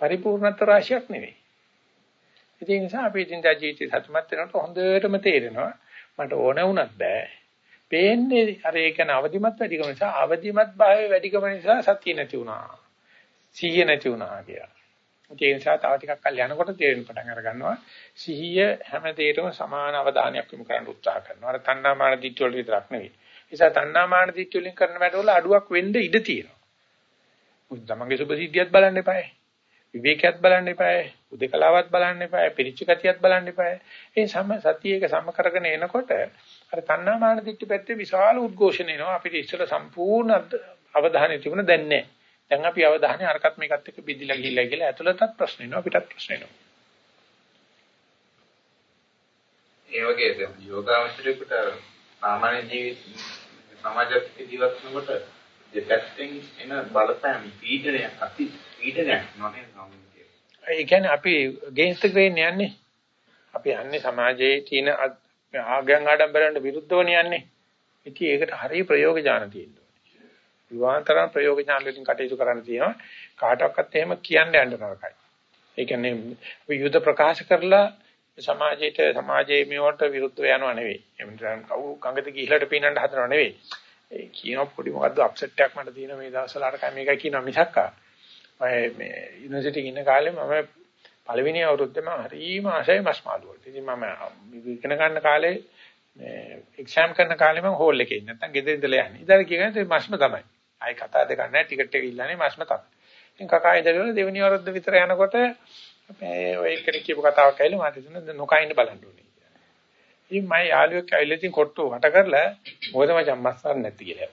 පරිපූර්ණත්ව රාශියක් නෙවෙයි. ඒ නිසා අපි ඉදින්දා ජීවිතේ සතුටුමත් වෙනකොට හොඳටම තේරෙනවා මට ඕන වුණත් බෑ. පේන්නේ අර ඒක නවදිමත් වැඩිකම නිසා අවදිමත් භාවයේ වැඩිකම නිසා සතිය නැති වුණා. සිහිය නැති වුණා කියලා. ඒ නිසා තව ටිකක් කල් යනකොට තේරෙන්න පටන් අර ගන්නවා සිහිය හැම දෙයකම සමාන අවධානයක් යොමු කරන්න උත්සාහ කරනවා. අර තණ්හාමාන දිට්ඨි වල විතරක් නෙවෙයි. ඒ නිසා තණ්හාමාන දිට්ඨි වලින් කරන වැඩවල අඩුවක් වෙන්න ඉඩ තියෙනවා. මුත් තමන්ගේ සුභසිද්ධියත් බලන්න එපායි. විවේකයක් බලන්න එපායි, උදේකලාවක් බලන්න එපායි, පිරිච්ච ගතියක් බලන්න එපායි. ඒ සම සතියේක සම කරගෙන එනකොට අර තණ්හා මාන දිට්ඨි පැත්තේ විශාල උද්ඝෝෂණ එනවා. අපිට ඉස්සර සම්පූර්ණ අවධානය තිබුණ දැන් නැහැ. දැන් අපි අවධානය අරකට මේකත් එක්ක බෙදිලා ගිහිල්ලා කියලා ඇතුළතත් ප්‍රශ්න එනවා පිටත් ප්‍රශ්න එනවා. ඒ වගේ යෝගාවචරයකට සාමාන්‍ය ජීවිත සමාජයක් ජීවත් වෙනකොට දෙපැත්තෙන් එන බලපෑම් පීඩනයක් අති පීඩනයක් නොනේ සම්මුතිය. ඒ කියන්නේ අපි the grain යන්නේ. අපි යන්නේ සමාජයේ තියෙන ආගයන් ආඩම්බරයන්ට විරුද්ධව යන්නේ. ඉතින් ඒකට හරිය ප්‍රයෝග ඥාන තියෙනවා. විවාන්තරම් ප්‍රයෝග ඥාන වලින් කටයුතු කරන්න තියෙනවා. කාටවත් එහෙම කියන්න යන්න නරකයි. ඒ කියන්නේ අපි යුද ප්‍රකාශ කරලා සමාජයට සමාජයේ මේවට විරුද්ධව යනවා නෙවෙයි. එහෙම නැත්නම් කවු ගඟට ගිහිලට පීනන්න හදනව නෙවෙයි. ඒ කියන පොඩි මොකද්ද අප්සෙට් එකක් මට තියෙන මේ දවස්වල අරකයි මේකයි කියනවා මිසක්කා මම මේ යුනිවර්සිටි ඉන්න කාලේ මම පළවෙනි අවුරුද්දේ මම හරිම ආසයි මස් මාළු වලට. ඉතින් මම ඉගෙන ගන්න කාලේ මේ එක්සෑම් කරන කාලේ මම හෝල් එකේ ඉන්නේ. නැත්තම් ගෙදර ඉඳලා යන්නේ. ඉතින් කියන්නේ මස්ම තමයි. ආයි කතා දෙකක් නැහැ ටිකට් එක ඉල්ලන්නේ මස්ම තමයි. ඉතින් කකා ඉඳලා දෙවෙනි අවුරුද්ද විතර යනකොට මේ ඔය එක්කෙනෙක් කියපු කතාවක් ඇවිල්ලා මට හිතුණා නොකයින් බලන්න ඕනේ කියලා. ඉතින් මම යාළුවෙක් ඇවිල්ලා ඉතින් කොට්ටු වට කරලා මොකද මචං මස් ගන්න නැති කියලා.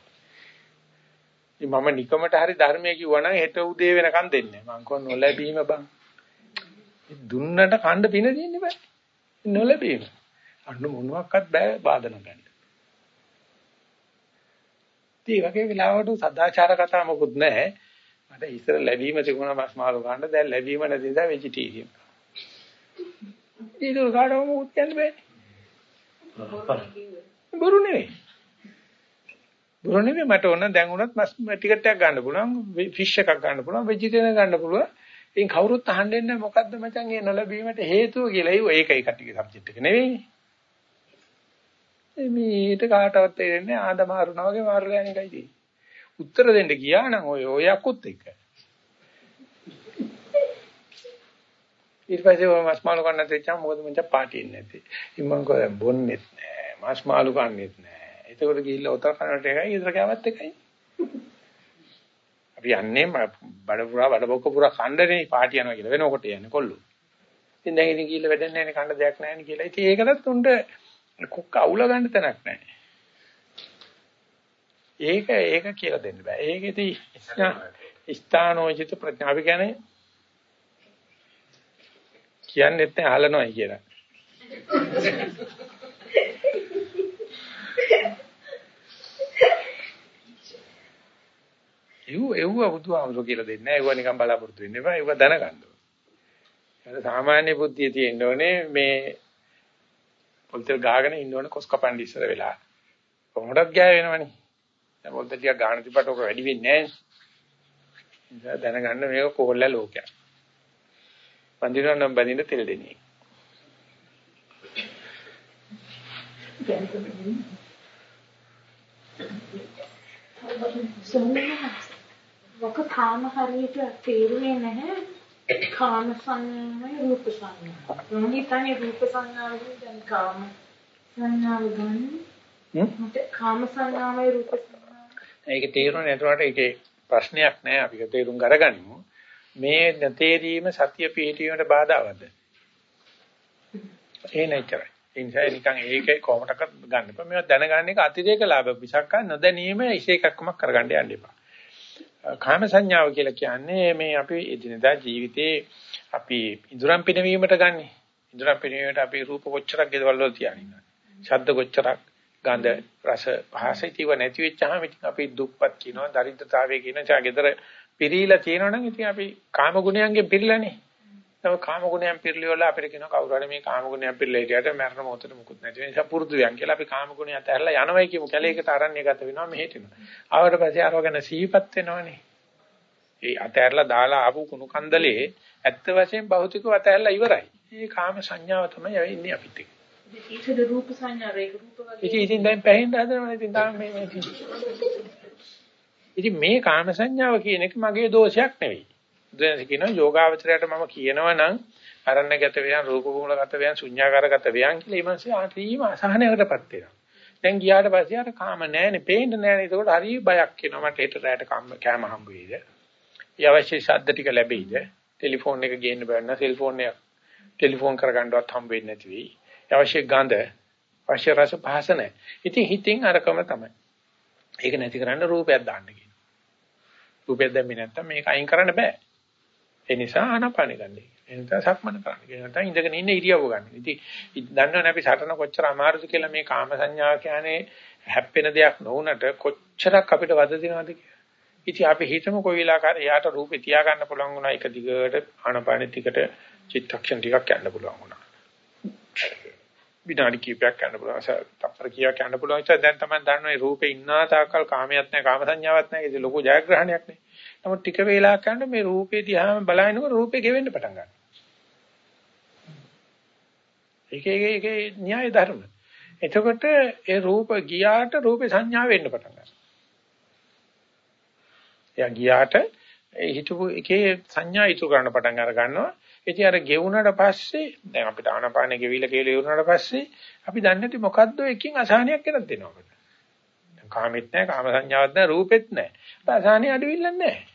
ඉතින් මම නිකමට හරි ධර්මයේ කිව්වනම් හෙට උදේ වෙනකන් දෙන්නේ. මං කොහොම නොලැබීම බං. දුන්නට කණ්ඩ පින දෙන්නේ බෑ. නොලැබීම. අන්න මොනවාක්වත් බෑ බාධන ගන්න. ඉතින් වගේ වෙලාවට සදාචාර කතා මොකුත් නැහැ. මට ඉස්සර ලැබීම තිබුණා මස් මාළු ගන්න දැන් ලැබීම නැති නිසා වෙජිටේරියන්. ඒක කාටවත් මොකුත් කියන්න බෑ. බොරු නෙවෙයි. බොරු නෙවෙයි මට ඕන දැන් උනත් මස් ටිකට් එකක් ගන්න පුළුවන් ෆිෂ් එකක් ගන්න පුළුවන් වෙජිටේරියන් ගන්න පුළුවන්. ඉතින් කවුරුත් අහන්නේ නැහැ මොකද්ද මචං ඒ නොලැබීමට හේතුව කියලා. ඒක ඒක කටිගේ සබ්ජෙක්ට් එක නෙවෙයිනේ. මේට කාටවත් තේරෙන්නේ ආදම අරුණා වගේ මාරුලා යන එකයි තියෙන්නේ. උත්තර දෙන්න ගියා නම් ඔය ඔය අකුත් එක්ක. ඊට පස්සේ ඔය මස් මාළු කන්න තෙච්චා මොකද මං පාටින්නේ නැති. ඉතින් මං කෝ බොන්නෙත් නෑ. මස් මාළු කන්නෙත් නෑ. එතකොට ගිහිල්ලා උතර කනට එකයි ඉදර කෑවත් එකයි. අපි යන්නේ බඩ පුරා බඩ බොක්ක පුරා කණ්ඩනේ පාටි යනවා කියලා වෙනකොට යන්නේ කොල්ලෝ. ඉතින් දැන් ඉතින් ගිහිල්ලා වැඩක් නැහැ නේ කණ්ඩ දෙයක් නැහැ නේ කියලා. ඉතින් ඒකටත් උන්ට කොක්ක අවුල ගන්න තැනක් නැහැ. ඒක ඒක කියලා දෙන්න බෑ. ඒකෙදි ස්ථානෝචිත ප්‍රඥාව කියන්නේ කියන්නෙත් නැහැ අහලනවායි කියලා. එව් එව්ව බුදුහාමුදුරුවෝ කියලා දෙන්නේ නැහැ. ඒව නිකන් බලාපොරොත්තු වෙන්න එපා. ඒව දැනගන්න ඕනේ. සාමාන්‍ය බුද්ධිය තියෙන්න ඕනේ මේ පොල්තල් ගහගෙන ඉන්න ඕනේ කොස් කපන්න ඉස්සර වෙලා. කොහොමදත් ගෑ වෙනවනේ. දැන් පොල්තල් ටික ගාන තිබ්බට ඔක වැඩි වෙන්නේ නැහැ. දැනගන්න මේක කොහොල්ල ලෝකයක්. වන්දිනවා නම් බඳින්න තෙල් දෙන්නේ. ඔක තාම හරියට තේරුනේ නැහැ. කාම සංඥායි රූප සංඥා. මම හිතන්නේ රූප සංඥාවෙන් දැන් කාම සංඥාව ගන්න. මට කාම සංඥාවයි රූප සංඥාව. ඒක තේරුනේ නැතුවට ඒකේ ප්‍රශ්නයක් නෑ අපි තේරුම් ගරගනිමු. මේ නැතේරීම සතිය පිහිටීමට බාධාවද? ඒ නැචරයි. ඒ නිසා නිකන් ඒක කොහොමඩක්වත් ගන්න එපා. මේවා දැනගන්න එක අතිරේක ලාභ මිසක් නොදැනීම ඉසේකක්කමක් කරගන්න යන්න එපා. කාම සංඥාව කියලා කියන්නේ මේ අපි එදිනදා ජීවිතේ අපි ඉඳුරම් පිනවීමට ගන්නෙ. ඉඳුරම් පිනවීමට අපි රූප කොච්චරක් ගෙදවල වල තියානිනවා. ශබ්ද කොච්චරක් ගන්ධ රස පහස ඉතිව නැති වෙච්චාම ඉතින් අපි දුක්පත් කියනවා දරිද්‍රතාවය කියනවා. ඒ ගෙදර පිරීලා තියෙනවනම් ඉතින් අපි කාම ගුණයන්ගෙන් පිරීලානේ. තව කාම ගුණයන් පිරලි වල අපිට කියනවා කවුරු හරි මේ කාම ගුණයන් පිරලා හිටියට මරණ මොහොතේ මුකුත් නැති වෙන නිසා පුරුදු වෙන් කියලා අපි කාම ගුණය අතහැරලා යනවයි කියමු කැලේකට අරන්නේ ගත වෙනවා මෙහෙට එනවා. ආවට පස්සේ අරව ගැන සිහිපත් වෙනවනේ. ඒ අතහැරලා දාලා ආපු කුණු කන්දලේ ඇත්ත වශයෙන් භෞතිකව අතහැරලා ඉවරයි. මේ කාම සංඥාව තමයි ඉන්නේ අපිට. ඒකද රූප සංඥා රේක රූප වගේ. ඉතින් ඉතින් දැන් පැහෙන්න හදනවනේ ඉතින් තාම මේ මේ ඉතින් මේ කාම සංඥාව කියන එක මගේ දෝෂයක් නෙවෙයි. දැන් කියනවා යෝගාවචරයට මම කියනවා නම් අරණ්‍යගත වේයන් රූප භූමලගත වේයන් ශුන්‍යාකාරගත වේයන් කියලා ඊමණසේ ආටීම අසහනයකටපත් වෙනවා. දැන් ගියාට පස්සේ අර කාම නැහැනේ, පේන්න නැහැනේ. ඒකට හරි බයක් එනවා. මට හෙට රැට කෑම හම්බ වෙයිද? ඒ අවශ්‍ය ශබ්ද ටික ලැබෙයිද? ටෙලිෆෝන් එක ගේන්න බෑ සෙල්ෆෝන් එක ටෙලිෆෝන් කරගන්නවත් හම්බ වෙන්නේ නැති වෙයි. අවශ්‍ය ගඳ, අවශ්‍ය රස පහස නැහැ. ඉතින් හිතින් අරකම තමයි. ඒක නැති කරන්න රූපයක් දාන්න කියනවා. රූපයක් දැම්මේ නැත්තම් මේක අයින් කරන්න බෑ. ඒ නිසා ආනපානෙ ගන්න. ඒ නිසා සක්මන කරන්න. ඒ නිසා ඉඳගෙන ඉන්න ඉරියව්ව ගන්න. ඉතින් දන්නවනේ අපි සටන කොච්චර අමාරුද කියලා මේ කාම සංඥා කියන්නේ හැප්පෙන දෙයක් නොවුනට කොච්චරක් අපිට වද දෙනවද කියලා. ඉතින් අපි හිතමු කොයි වෙලාවකර එයාට රූපේ තියා ගන්න පුළුවන් වුණා එක දිගට ආනපානෙ ටිකට චිත්තක්ෂණ ටිකක් යන්න පුළුවන් වුණා. විනාඩි කිහිපයක් යන්න පුළුවන්. තප්පර කීයක් යන්න පුළුවන්. ඒක දැන් තමයි දන්නවේ රූපේ ඉන්නා තාකල් කාමයක් නැහැ, කාම සංඥාවක් නැහැ. ඒක ලොකු ජයග්‍රහණයක් නේ. නමුත් ටික වේලාවක් යනකොට මේ රූපේ දිහාම බලනකොට රූපේ ගෙවෙන්න පටන් ගන්නවා. ඒකේ ඒකේ න්‍යාය ධර්ම. එතකොට ඒ රූප ගියාට රූපේ සංඥා වෙන්න පටන් ගන්නවා. එයා ගියාට ඒ හිතපු එකේ සංඥා ඉතුරු කරන්න පටන් අර ගන්නවා. ඉතින් අර ගෙවුනට පස්සේ දැන් අපිට ආනාපානෙ ගෙවිලා කියලා ඉවරනට පස්සේ අපි දන්නේ නැති මොකද්ද එකකින් අසහනයක් ගෙනත් දෙනවා අපිට. දැන් කාමෙත් නැහැ, කාම සංඥාවක් නැහැ, රූපෙත් නැහැ. අසහනෙ අඩුවිල්ලක් නැහැ.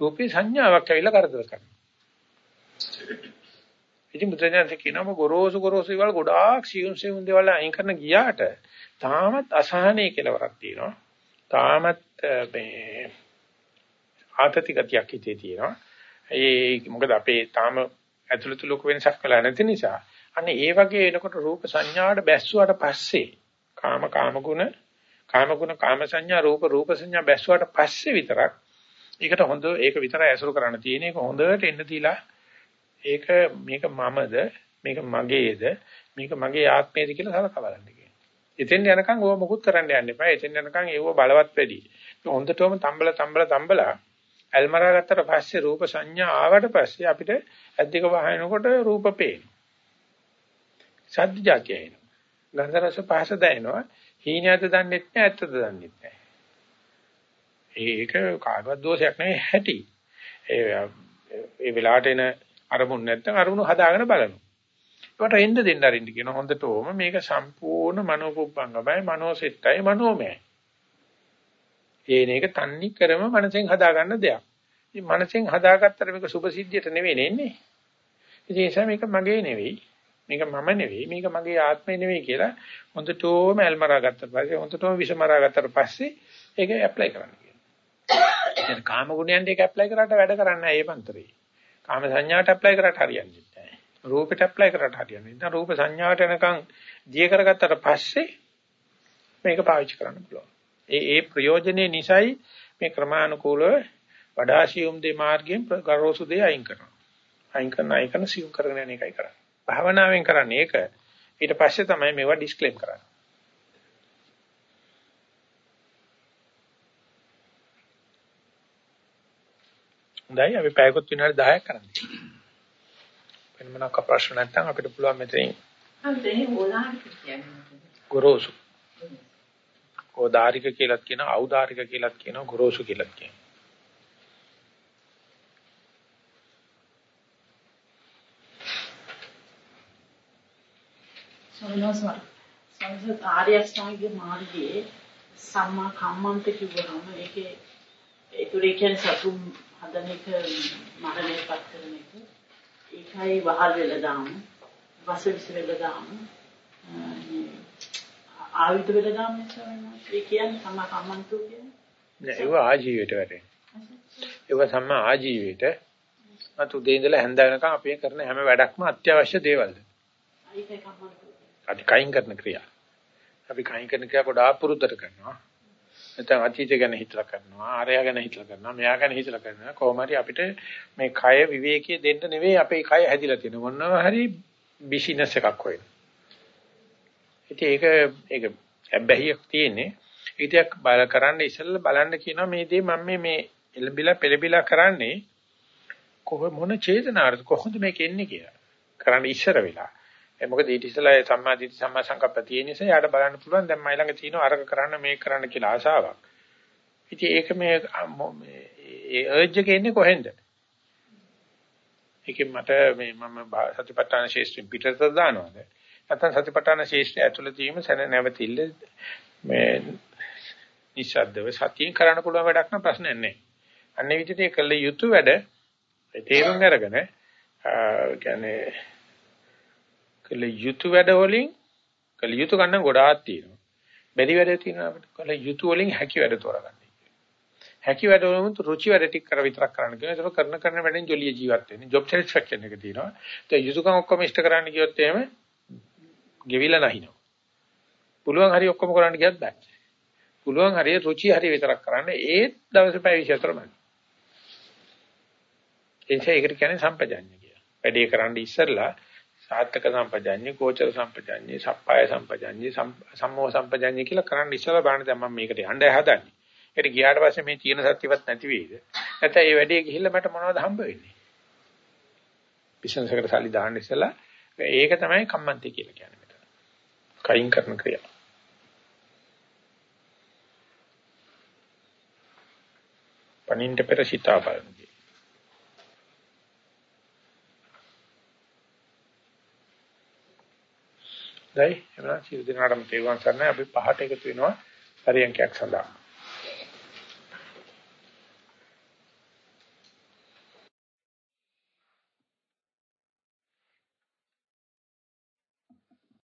රූපේ සංඥාවක් ඇවිල්ලා කරදර කරනවා. ඉතින් මුද්‍රණයන්ට කියනම ගොරෝසු ගොරෝසු දේවල් ගොඩාක් සියුම් සියුම් දේවල් අයින් කරන ගියාට තාමත් අසහනයේ කෙලවරක් තියෙනවා. තාමත් මේ ආතති ගතියක් හිතේ තියෙනවා. ඒ මොකද අපේ තාම ඇතුළත ලොකු වෙනසක් කළා නැති නිසා අන්න ඒ වගේ එනකොට රූප සංඥාවට බැස්සුවාට පස්සේ කාම කාම ගුණ කාම ගුණ කාම සංඥා රූප රූප සංඥා බැස්සුවාට පස්සේ විතරක් ඒකට හොඳ ඒක විතරයි ඇසුරු කරන්න තියෙන එක හොඳට එන්න දීලා ඒක මේක මමද මේක මගේද මේක මගේ ආත්මයද කියලා සලකා බලන්න කියන්නේ. එතෙන් යනකම් ඕව මොකුත් කරන්න යන්න එපා. එතෙන් යනකම් ඒව බලවත් වැඩි. හොඳටම තම්බල තම්බල තම්බලා ඇල්මරා ගත්තට පස්සේ රූප සංඥා ආවට පස්සේ අපිට ඇද්දික වහනකොට රූප පේනවා. සද්ද જાතිය එනවා. ගන්ධ රස පහස දැනෙනවා. හීනයද දන්නෙත් නැහැ ඇත්තද දන්නෙත් නැහැ. ඒක කාගවත් දෝෂයක් නෙවෙයි හැටි. ඒ ඒ වෙලාවට එන අරමුණ නැත්නම් අරමුණු හදාගෙන බලනවා. ඒකට එන්න දෙන්න අරින්න කියන හොඳට ඕම මේක සම්පූර්ණ මනෝපුබ්බංගමයි මනෝසෙට්ටයි මනෝමයයි. ඒන එක තන්නේ කරම මනසෙන් හදාගන්න දෙයක්. ඉතින් මනසෙන් හදාගත්තට මේක සුභසිද්ධියට නෙවෙයි නෙන්නේ. ඉතින් ඒ නිසා මේක මගේ නෙවෙයි. මේක මම නෙවෙයි. මේක මගේ ආත්මය නෙවෙයි කියලා හොඳටම ඇල්මරා ගත්තට පස්සේ හොඳටම විසමරා ගත්තට පස්සේ ඒක ඇප්ලයි කරන්න කියනවා. දැන් කාම ගුණයන්ට ඒක ඇප්ලයි කරාට වැඩ කරන්නේ නැහැ මේ පන්තරේ. කාම සංඥාට ඇප්ලයි කරාට හරියන්නේ නැහැ. රූපෙට ඇප්ලයි කරාට හරියන්නේ නැහැ. රූප සංඥාවට එනකන් දිය කරගත්තට පස්සේ මේක පාවිච්චි කරන්න පුළුවන්. ඒ ඒ ප්‍රයෝජනේ නිසයි මේ ක්‍රමානුකූලව වඩා සියුම් දේ මාර්ගයෙන් ගරෝසු දේ අයින් කරනවා. අයින් කරන අයින් කරන සියුම් කරගෙන යන එකයි කරන්නේ. භාවනාවෙන් කරන්නේ ඒක. ඊට පස්සේ තමයි මේවා ඩිස්ක්ලේම් කරන්නේ. හොඳයි අපි පැයකොත් විනාඩි 10ක් කරන්නේ. වෙන මොනක් ප්‍රශ්න නැත්නම් අපිට පුළුවන් මෙතනින්. අන්තේ ඕලාරික කියන්නේ. ගොරෝසු. ඕදාරික කියලාත් කියනවා, ඖදාරික කියලාත් කියනවා, ගොරෝසු කියලාත් කියනවා. සංසත් ආර්ය අෂ්ටාංගික මාර්ගයේ සම්මා කම්මන්ත කිව්වම ඒකේ ඒතුරේ කියන්නේ සතුම් හදන එක මරණයපත් කරන එක. ඒකයි වහල් වෙලා දාමු වසවිස වෙලා දාමු ආයුධ වෙලා දාමු ඒ කියන්නේ සම්මා කම්මන්තෝ කියන්නේ. නෑ ඒව ආජීවයට වැටෙන්නේ ඒව සම්මා ආජීවයට. අතු දෙය ඉඳලා හැන්ද වෙනකම් අපි කරන හැම වැඩක්ම අත්‍යවශ්‍ය දේවල්ද? ඒකයි කම්මන්තෝ අපි කයින් කරන ක්‍රියා. අපි කයින් කරන ක්‍රියා ගොඩාක් පුරුද්දට කරනවා. නැත්නම් අතීතය ගැන හිතලා කරනවා, ආරය ගැන හිතලා කරනවා, මෙයා ගැන හිතලා කරනවා. කොහොම හරි අපිට මේ කය විවේකයේ දෙන්න නෙවෙයි අපේ කය හැදිලා තියෙන. මොනවා හරි බිසිනස් එකක් වෙන්න. ඉතින් ඒක ඒක හැබැයික් තියෙන්නේ. ඒකක් බල කරන්න ඉස්සෙල්ලා බලන්න කියනවා මේ දේ මම මේ මේ එලඹිලා පෙළඹිලා කරන්නේ කොහොම මොන චේතනාවද කොහොමද මේක එන්නේ කියලා. කරන්න ඉස්සර වෙලා. ඒ මොකද ඊට ඉස්සෙල්ලා සම්මා දිට්ඨි සම්මා සංකප්ප තියෙන නිසා යාට බලන්න පුළුවන් දැන් මයි ළඟ තියෙනවා අරක කරන්න මේක කරන්න කියලා ආශාවක්. ඉතින් ඒක මේ ඒ අර්ජ් එක එන්නේ කොහෙන්ද? ඒකෙන් මට මේ මම සතිපට්ඨාන ශේෂ්ත්‍රෙ පිටතට දානවාද? නැත්නම් සතිපට්ඨාන ශේෂ්ත්‍රය ඇතුළත තියෙම සැන නැවතිල්ල මේ නිශ්ශබ්දව සතියෙන් කරන්න පුළුවන් වැඩක් නම් ප්‍රශ්නයක් නැහැ. අන්නේ විදිහට ඒ කළ යුතු වැඩ තේරුම් අරගෙන කියන්නේ කළ යුතු වැඩ වලින් කළ යුතු ගන්න ගොඩාක් තියෙනවා. බැරි වැඩ තියෙනවා අපිට. කළ යුතු වලින් හැකි වැඩ තෝරගන්න. හැකි වැඩ වලින් රුචි වැඩ ටික කර විතරක් කරන්න කියනවා. ඒක කරන කරන වැඩෙන් ජොලිය ජීවත් වෙන්නේ. ජොබ් සැටිස්ෆැක්ෂන් එක තියෙනවා. ඒ යුතුයකම් ඔක්කොම ඉෂ්ට කරන්න කියොත් එහෙම ගෙවිලා නැහිනවා. පුළුවන් හරි ඔක්කොම කරන්න ගියත් බෑ. පුළුවන් හරිය රුචි හරිය විතරක් කරන්න ඒත් දවසේ පැය 24 මයි. එනිසා ඒකට කියන්නේ සම්පජාඤ්ඤ කියලා. වැඩේ කරන්න ඉස්සෙල්ලා සාත්තක සම්පජාඤ්ඤේ, කෝචර සම්පජාඤ්ඤේ, සප්පාය සම්පජාඤ්ඤේ, සම්මෝහ සම්පජාඤ්ඤේ කියලා කරන්න ඉස්සලා බලන්න දැන් මම මේකට යන්න හදන්නේ. ඒකට ගියාට පස්සේ මේ තියෙන සත්‍යවත් නැති වෙයිද? නැත්නම් මේ වැඩේ ගිහිල්ලා මට මොනවද හම්බ වෙන්නේ? බිස්නස් එකට සල්ලි දාන්න ඉස්සලා ඒක තමයි කම්මන්තේ කියලා කියන්නේ මෙතන. කයින් කරන ක්‍රියාව. පණින්ට පෙර සිතා බලන හොඳයි එහෙනම් සියලු දෙනාටම තේරුම් ගන්න අපි පහට එකතු වෙනවා පරියන්කයක් සඳහා.